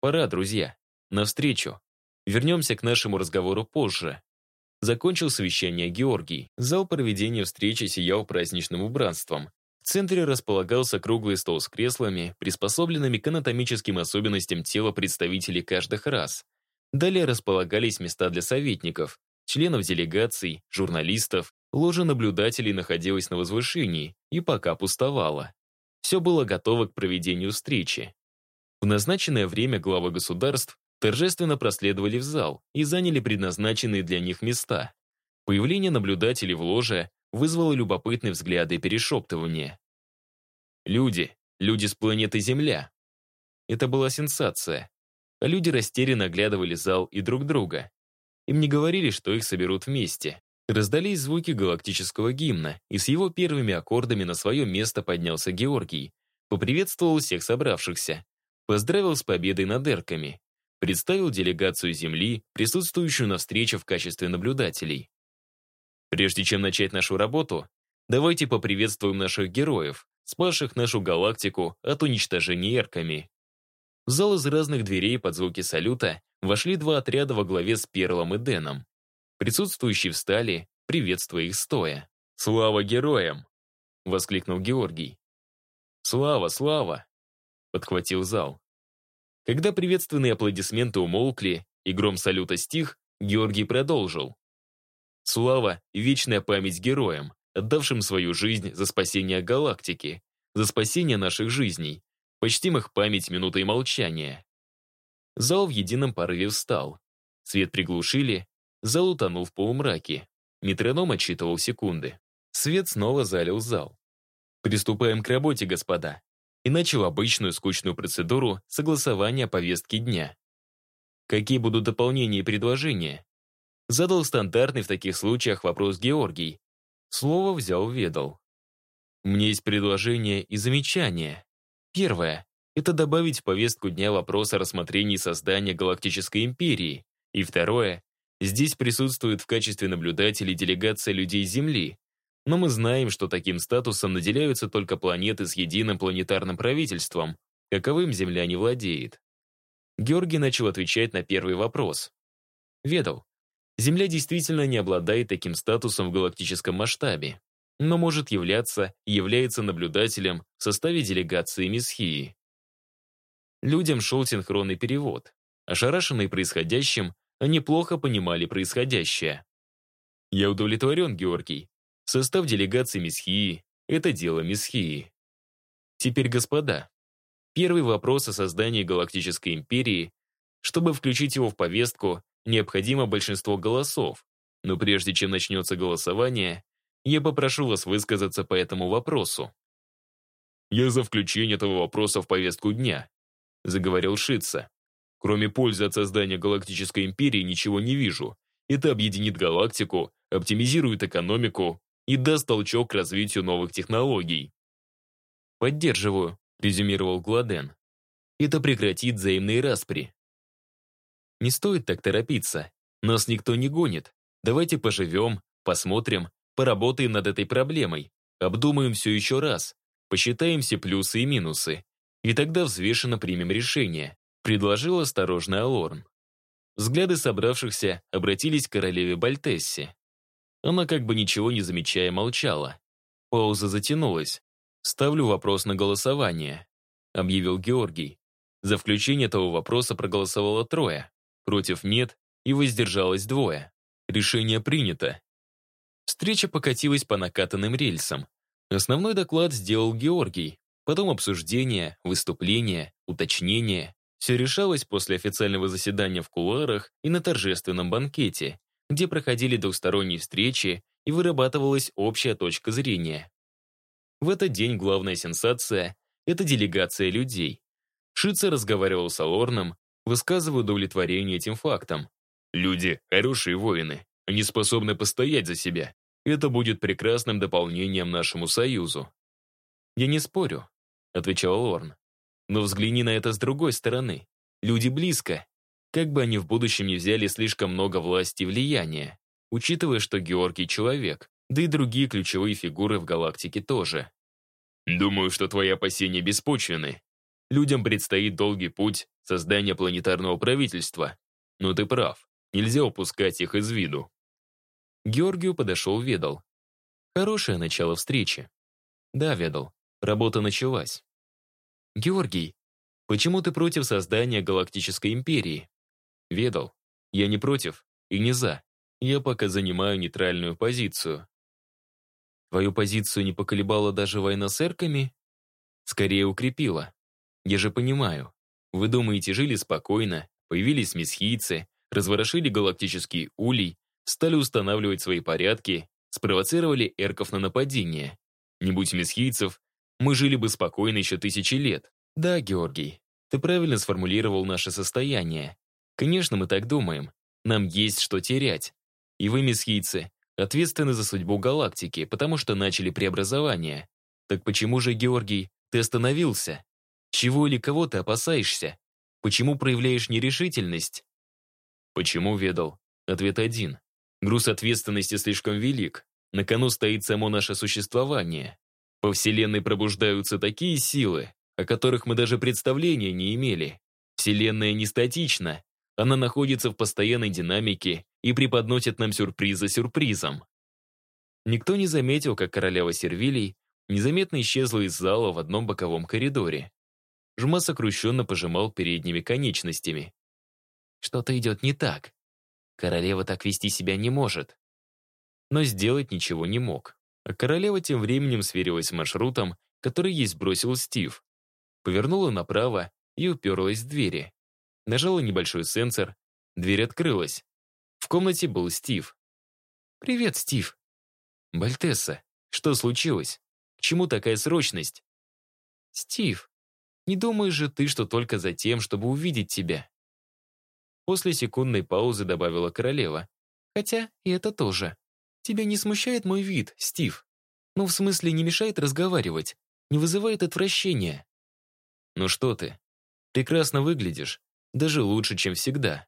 Пора, друзья. Навстречу. Вернемся к нашему разговору позже. Закончил совещание Георгий. Зал проведения встречи сиял праздничным убранством. В центре располагался круглый стол с креслами, приспособленными к анатомическим особенностям тела представителей каждых рас. Далее располагались места для советников, членов делегаций, журналистов, ложа наблюдателей находилась на возвышении и пока пустовала. Все было готово к проведению встречи. В назначенное время главы государств торжественно проследовали в зал и заняли предназначенные для них места. Появление наблюдателей в ложе вызвало любопытные взгляды и перешептывания. «Люди, люди с планеты Земля». Это была сенсация. Люди растерянно оглядывали зал и друг друга. Им не говорили, что их соберут вместе. Раздались звуки галактического гимна, и с его первыми аккордами на свое место поднялся Георгий. Поприветствовал всех собравшихся. Поздравил с победой над эрками представил делегацию Земли, присутствующую на встрече в качестве наблюдателей. Прежде чем начать нашу работу, давайте поприветствуем наших героев, спасших нашу галактику от уничтожения эрками. В зал из разных дверей под звуки салюта вошли два отряда во главе с Перлом и Дэном. Присутствующие встали, приветствуя их стоя. «Слава героям!» — воскликнул Георгий. «Слава, слава!» — подхватил зал. Когда приветственные аплодисменты умолкли и гром салюта стих, Георгий продолжил. Слава и вечная память героям, отдавшим свою жизнь за спасение галактики, за спасение наших жизней. Почтим их память минутой молчания. Зал в едином порыве встал. Свет приглушили, зал утонул в полумраке. Метроном отсчитывал секунды. Свет снова залил зал. «Приступаем к работе, господа», и начал обычную скучную процедуру согласования повестки дня. Какие будут дополнения и предложения? Задал стандартный в таких случаях вопрос Георгий. Слово взял ведал. Меня есть предложения и замечания. Первое — это добавить в повестку дня вопрос о рассмотрении создания Галактической империи. И второе — здесь присутствует в качестве наблюдателей делегация людей Земли, но мы знаем, что таким статусом наделяются только планеты с единым планетарным правительством, каковым Земля не владеет. Георгий начал отвечать на первый вопрос. Ведал, Земля действительно не обладает таким статусом в галактическом масштабе, но может являться и является наблюдателем в составе делегации Месхии. Людям шел синхронный перевод. Ошарашенные происходящим, они плохо понимали происходящее. «Я удовлетворен, Георгий. Состав делегации Месхии — это дело Месхии. Теперь, господа, первый вопрос о создании Галактической империи. Чтобы включить его в повестку, необходимо большинство голосов. Но прежде чем начнется голосование, я попрошу вас высказаться по этому вопросу. «Я за включение этого вопроса в повестку дня», — заговорил Шитца. «Кроме пользы от создания Галактической империи ничего не вижу. Это объединит галактику, оптимизирует экономику и даст толчок к развитию новых технологий. «Поддерживаю», — резюмировал Гладен. «Это прекратит взаимные распри». «Не стоит так торопиться. Нас никто не гонит. Давайте поживем, посмотрим, поработаем над этой проблемой, обдумаем все еще раз, посчитаем все плюсы и минусы, и тогда взвешенно примем решение», — предложил осторожно Алорн. Взгляды собравшихся обратились к королеве Бальтессе. Она, как бы ничего не замечая, молчала. Пауза затянулась. «Ставлю вопрос на голосование», — объявил Георгий. За включение этого вопроса проголосовало трое. Против нет и воздержалось двое. Решение принято. Встреча покатилась по накатанным рельсам. Основной доклад сделал Георгий. Потом обсуждение, выступление, уточнение. Все решалось после официального заседания в кулуарах и на торжественном банкете, где проходили двусторонние встречи и вырабатывалась общая точка зрения. В этот день главная сенсация — это делегация людей. Шица разговаривал с Алорном, высказывая удовлетворение этим фактом. «Люди — хорошие воины, они способны постоять за себя. Это будет прекрасным дополнением нашему союзу». «Я не спорю», — отвечал Лорн. Но взгляни на это с другой стороны. Люди близко. Как бы они в будущем не взяли слишком много власти и влияния, учитывая, что Георгий — человек, да и другие ключевые фигуры в галактике тоже. Думаю, что твои опасения беспочвены. Людям предстоит долгий путь создания планетарного правительства. Но ты прав, нельзя упускать их из виду. Георгию подошел Ведал. Хорошее начало встречи. Да, Ведал, работа началась. «Георгий, почему ты против создания Галактической империи?» «Ведал. Я не против и не за. Я пока занимаю нейтральную позицию». «Твою позицию не поколебала даже война с эрками?» «Скорее укрепила. Я же понимаю. Вы думаете, жили спокойно, появились месхийцы, разворошили галактический улей, стали устанавливать свои порядки, спровоцировали эрков на нападение. Не будь месхийцев, мы жили бы спокойно еще тысячи лет. Да, Георгий, ты правильно сформулировал наше состояние. Конечно, мы так думаем. Нам есть что терять. И вы, месхийцы, ответственны за судьбу галактики, потому что начали преобразование. Так почему же, Георгий, ты остановился? Чего или кого ты опасаешься? Почему проявляешь нерешительность? Почему ведал? Ответ один. Груз ответственности слишком велик. На кону стоит само наше существование. По Вселенной пробуждаются такие силы, о которых мы даже представления не имели. Вселенная не статична, она находится в постоянной динамике и преподносит нам сюрприз за сюрпризом. Никто не заметил, как королева Сервилий незаметно исчезла из зала в одном боковом коридоре. Жма сокрущенно пожимал передними конечностями. Что-то идет не так. Королева так вести себя не может. Но сделать ничего не мог. А королева тем временем сверилась с маршрутом, который ей сбросил Стив. Повернула направо и уперлась в двери. Нажала небольшой сенсор, дверь открылась. В комнате был Стив. «Привет, Стив». «Бальтесса, что случилось? К чему такая срочность?» «Стив, не думаешь же ты, что только за тем, чтобы увидеть тебя?» После секундной паузы добавила королева. «Хотя и это тоже. Тебя не смущает мой вид, Стив? Ну, в смысле, не мешает разговаривать, не вызывает отвращения. Ну что ты? Прекрасно выглядишь, даже лучше, чем всегда.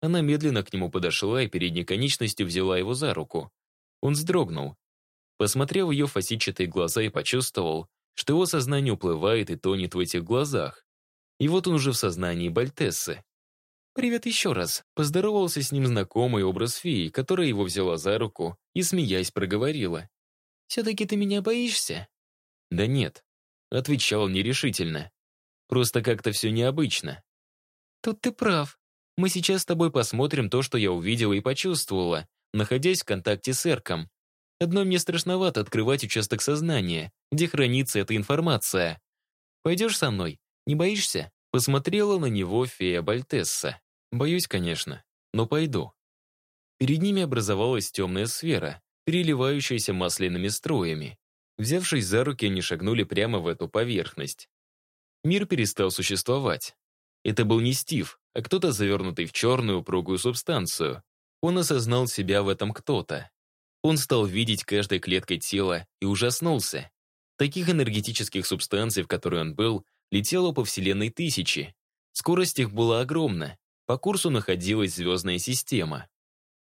Она медленно к нему подошла и передней конечностью взяла его за руку. Он вздрогнул. Посмотрел в ее фасетчатые глаза и почувствовал, что его сознание уплывает и тонет в этих глазах. И вот он уже в сознании Бальтессы. «Привет еще раз», — поздоровался с ним знакомый образ феи, которая его взяла за руку и, смеясь, проговорила. «Все-таки ты меня боишься?» «Да нет», — отвечал нерешительно. «Просто как-то все необычно». «Тут ты прав. Мы сейчас с тобой посмотрим то, что я увидела и почувствовала, находясь в контакте с Эрком. Одно мне страшновато открывать участок сознания, где хранится эта информация. Пойдешь со мной? Не боишься?» Посмотрела на него фея Бальтесса. Боюсь, конечно, но пойду. Перед ними образовалась темная сфера, переливающаяся масляными струями. Взявшись за руки, они шагнули прямо в эту поверхность. Мир перестал существовать. Это был не Стив, а кто-то завернутый в черную упругую субстанцию. Он осознал себя в этом кто-то. Он стал видеть каждой клеткой тела и ужаснулся. Таких энергетических субстанций, в которой он был, летело по Вселенной тысячи. Скорость их была огромна. По курсу находилась звездная система.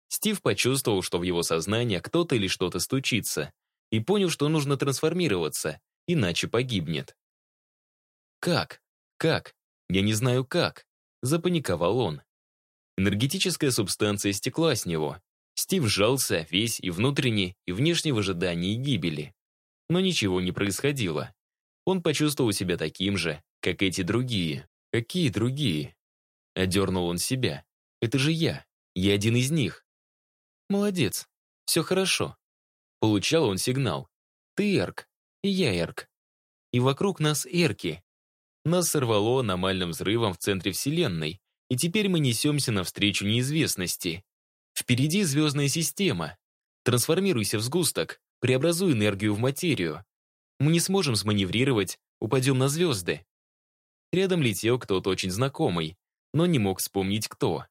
Стив почувствовал, что в его сознание кто-то или что-то стучится, и понял, что нужно трансформироваться, иначе погибнет. «Как? Как? Я не знаю как», — запаниковал он. Энергетическая субстанция стекла с него. Стив сжался весь и внутренне, и внешне в ожидании гибели. Но ничего не происходило. Он почувствовал себя таким же, как эти другие. Какие другие? Одернул он себя. Это же я. Я один из них. Молодец. Все хорошо. Получал он сигнал. Ты Эрк, и я Эрк. И вокруг нас Эрки. Нас сорвало аномальным взрывом в центре Вселенной, и теперь мы несемся навстречу неизвестности. Впереди звездная система. Трансформируйся в сгусток, преобразуй энергию в материю. Мы не сможем сманеврировать, упадем на звезды. Рядом летел кто-то очень знакомый, но не мог вспомнить кто.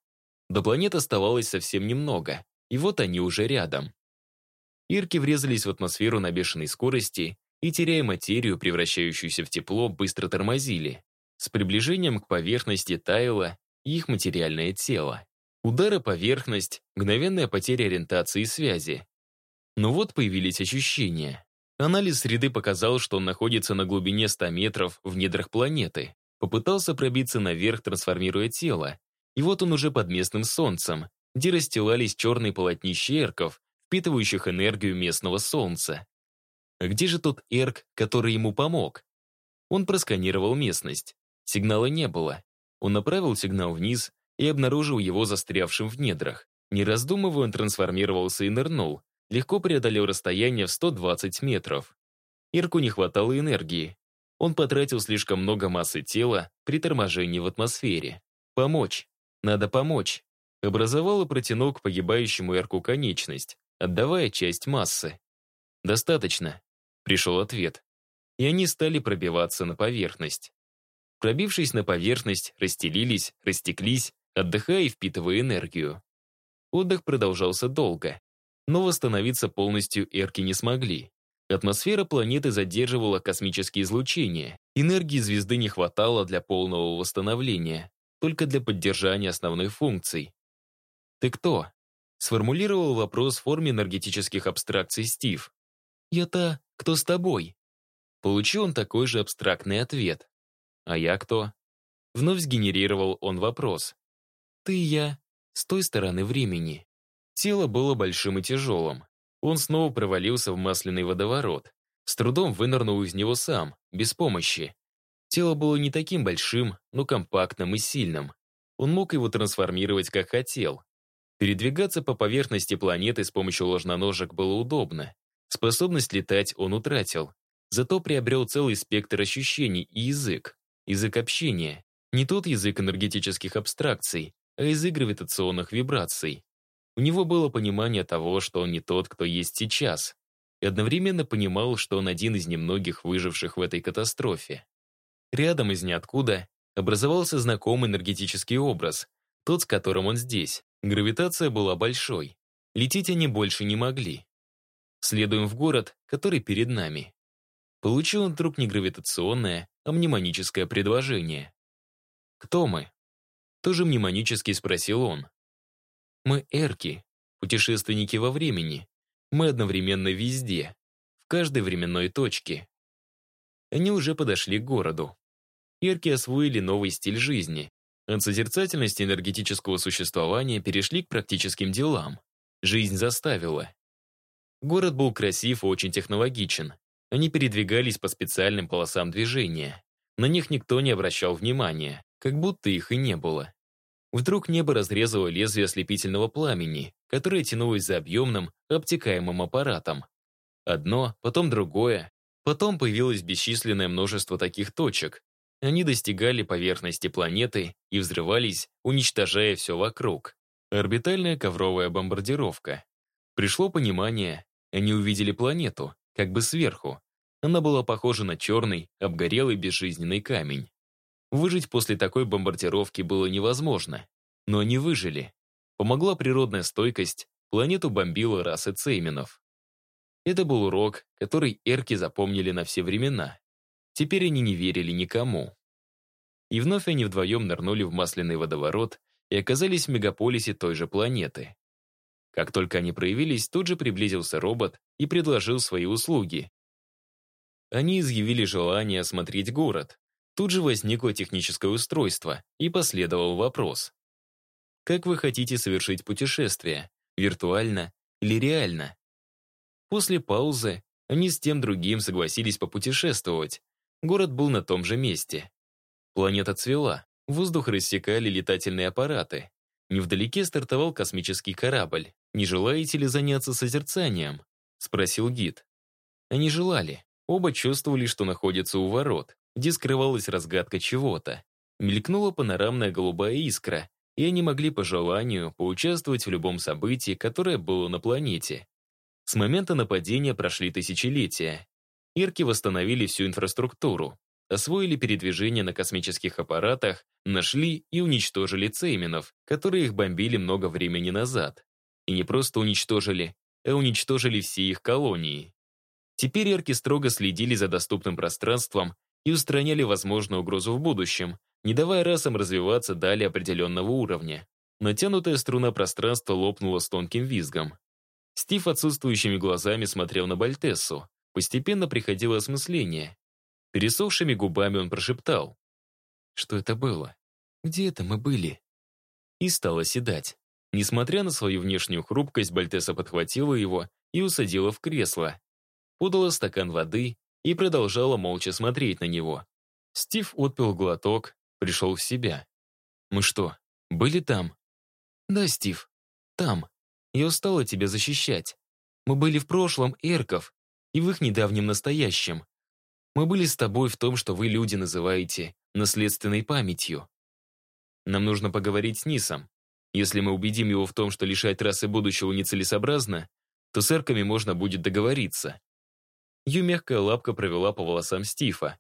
До планет оставалось совсем немного, и вот они уже рядом. Ирки врезались в атмосферу на бешеной скорости и, теряя материю, превращающуюся в тепло, быстро тормозили. С приближением к поверхности таяло их материальное тело. Удары поверхность, мгновенная потеря ориентации и связи. Но вот появились ощущения. Анализ среды показал, что он находится на глубине 100 метров в недрах планеты. Попытался пробиться наверх, трансформируя тело. И вот он уже под местным солнцем, где расстилались черные полотнища эрков, впитывающих энергию местного солнца. Где же тот эрк, который ему помог? Он просканировал местность. Сигнала не было. Он направил сигнал вниз и обнаружил его застрявшим в недрах. Не раздумывая, он трансформировался и нырнул, легко преодолел расстояние в 120 метров. Ирку не хватало энергии. Он потратил слишком много массы тела при торможении в атмосфере. Помочь. Надо помочь. Образовал и протянул к погибающему Ирку конечность, отдавая часть массы. «Достаточно», — пришел ответ. И они стали пробиваться на поверхность. Пробившись на поверхность, расстелились, растеклись, отдыхая и впитывая энергию. Отдых продолжался долго, но восстановиться полностью эрки не смогли. Атмосфера планеты задерживала космические излучения. Энергии звезды не хватало для полного восстановления, только для поддержания основных функций. «Ты кто?» — сформулировал вопрос в форме энергетических абстракций Стив. «Я та, кто с тобой». Получил он такой же абстрактный ответ. «А я кто?» Вновь сгенерировал он вопрос. «Ты и я, с той стороны времени». Тело было большим и тяжелым. Он снова провалился в масляный водоворот. С трудом вынырнул из него сам, без помощи. Тело было не таким большим, но компактным и сильным. Он мог его трансформировать как хотел. Передвигаться по поверхности планеты с помощью ложноножек было удобно. Способность летать он утратил. Зато приобрел целый спектр ощущений и язык. Язык общения. Не тот язык энергетических абстракций, а язык гравитационных вибраций. У него было понимание того, что он не тот, кто есть сейчас, и одновременно понимал, что он один из немногих выживших в этой катастрофе. Рядом из ниоткуда образовался знакомый энергетический образ, тот, с которым он здесь. Гравитация была большой. Лететь они больше не могли. Следуем в город, который перед нами. Получил он вдруг не гравитационное, а мнемоническое предложение. «Кто мы?» Тоже мнемонически спросил он. Мы эрки, путешественники во времени. Мы одновременно везде, в каждой временной точке. Они уже подошли к городу. Эрки освоили новый стиль жизни. От созерцательности энергетического существования перешли к практическим делам. Жизнь заставила. Город был красив и очень технологичен. Они передвигались по специальным полосам движения. На них никто не обращал внимания, как будто их и не было. Вдруг небо разрезало лезвие ослепительного пламени, которое тянулось за объемным, обтекаемым аппаратом. Одно, потом другое. Потом появилось бесчисленное множество таких точек. Они достигали поверхности планеты и взрывались, уничтожая все вокруг. Орбитальная ковровая бомбардировка. Пришло понимание, они увидели планету, как бы сверху. Она была похожа на черный, обгорелый безжизненный камень. Выжить после такой бомбардировки было невозможно. Но они выжили. Помогла природная стойкость, планету бомбила расы цейменов. Это был урок, который эрки запомнили на все времена. Теперь они не верили никому. И вновь они вдвоем нырнули в масляный водоворот и оказались в мегаполисе той же планеты. Как только они проявились, тут же приблизился робот и предложил свои услуги. Они изъявили желание осмотреть город. Тут же возникло техническое устройство, и последовал вопрос. Как вы хотите совершить путешествие? Виртуально или реально? После паузы они с тем другим согласились попутешествовать. Город был на том же месте. Планета цвела, воздух рассекали летательные аппараты. Невдалеке стартовал космический корабль. «Не желаете ли заняться созерцанием?» — спросил гид. Они желали. Оба чувствовали, что находятся у ворот, где скрывалась разгадка чего-то. Мелькнула панорамная голубая искра, и они могли по желанию поучаствовать в любом событии, которое было на планете. С момента нападения прошли тысячелетия. Ирки восстановили всю инфраструктуру, освоили передвижение на космических аппаратах, нашли и уничтожили цейменов, которые их бомбили много времени назад. И не просто уничтожили, а уничтожили все их колонии. Теперь Ирки строго следили за доступным пространством и устраняли возможную угрозу в будущем, не давая расам развиваться далее определенного уровня. Натянутая струна пространства лопнула с тонким визгом. Стив отсутствующими глазами смотрел на Бальтессу. Постепенно приходило осмысление. Пересохшими губами он прошептал. «Что это было? Где это мы были?» И стал оседать. Несмотря на свою внешнюю хрупкость, Бальтеса подхватила его и усадила в кресло. Подала стакан воды и продолжала молча смотреть на него. Стив отпил глоток, пришел в себя. «Мы что, были там?» «Да, Стив, там. Я устала тебя защищать. Мы были в прошлом эрков и в их недавнем настоящем. Мы были с тобой в том, что вы, люди, называете наследственной памятью. Нам нужно поговорить с Нисом. Если мы убедим его в том, что лишать расы будущего нецелесообразно, то с эрками можно будет договориться». Ее мягкая лапка провела по волосам Стива,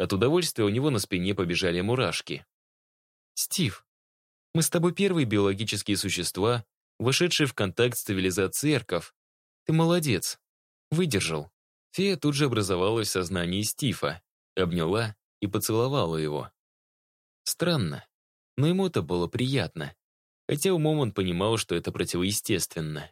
от удовольствия у него на спине побежали мурашки. «Стив, мы с тобой первые биологические существа, вошедшие в контакт с цивилизацией эрков. Ты молодец. Выдержал». Фея тут же образовалась в сознании Стива, обняла и поцеловала его. Странно, но ему это было приятно, хотя умом он понимал, что это противоестественно.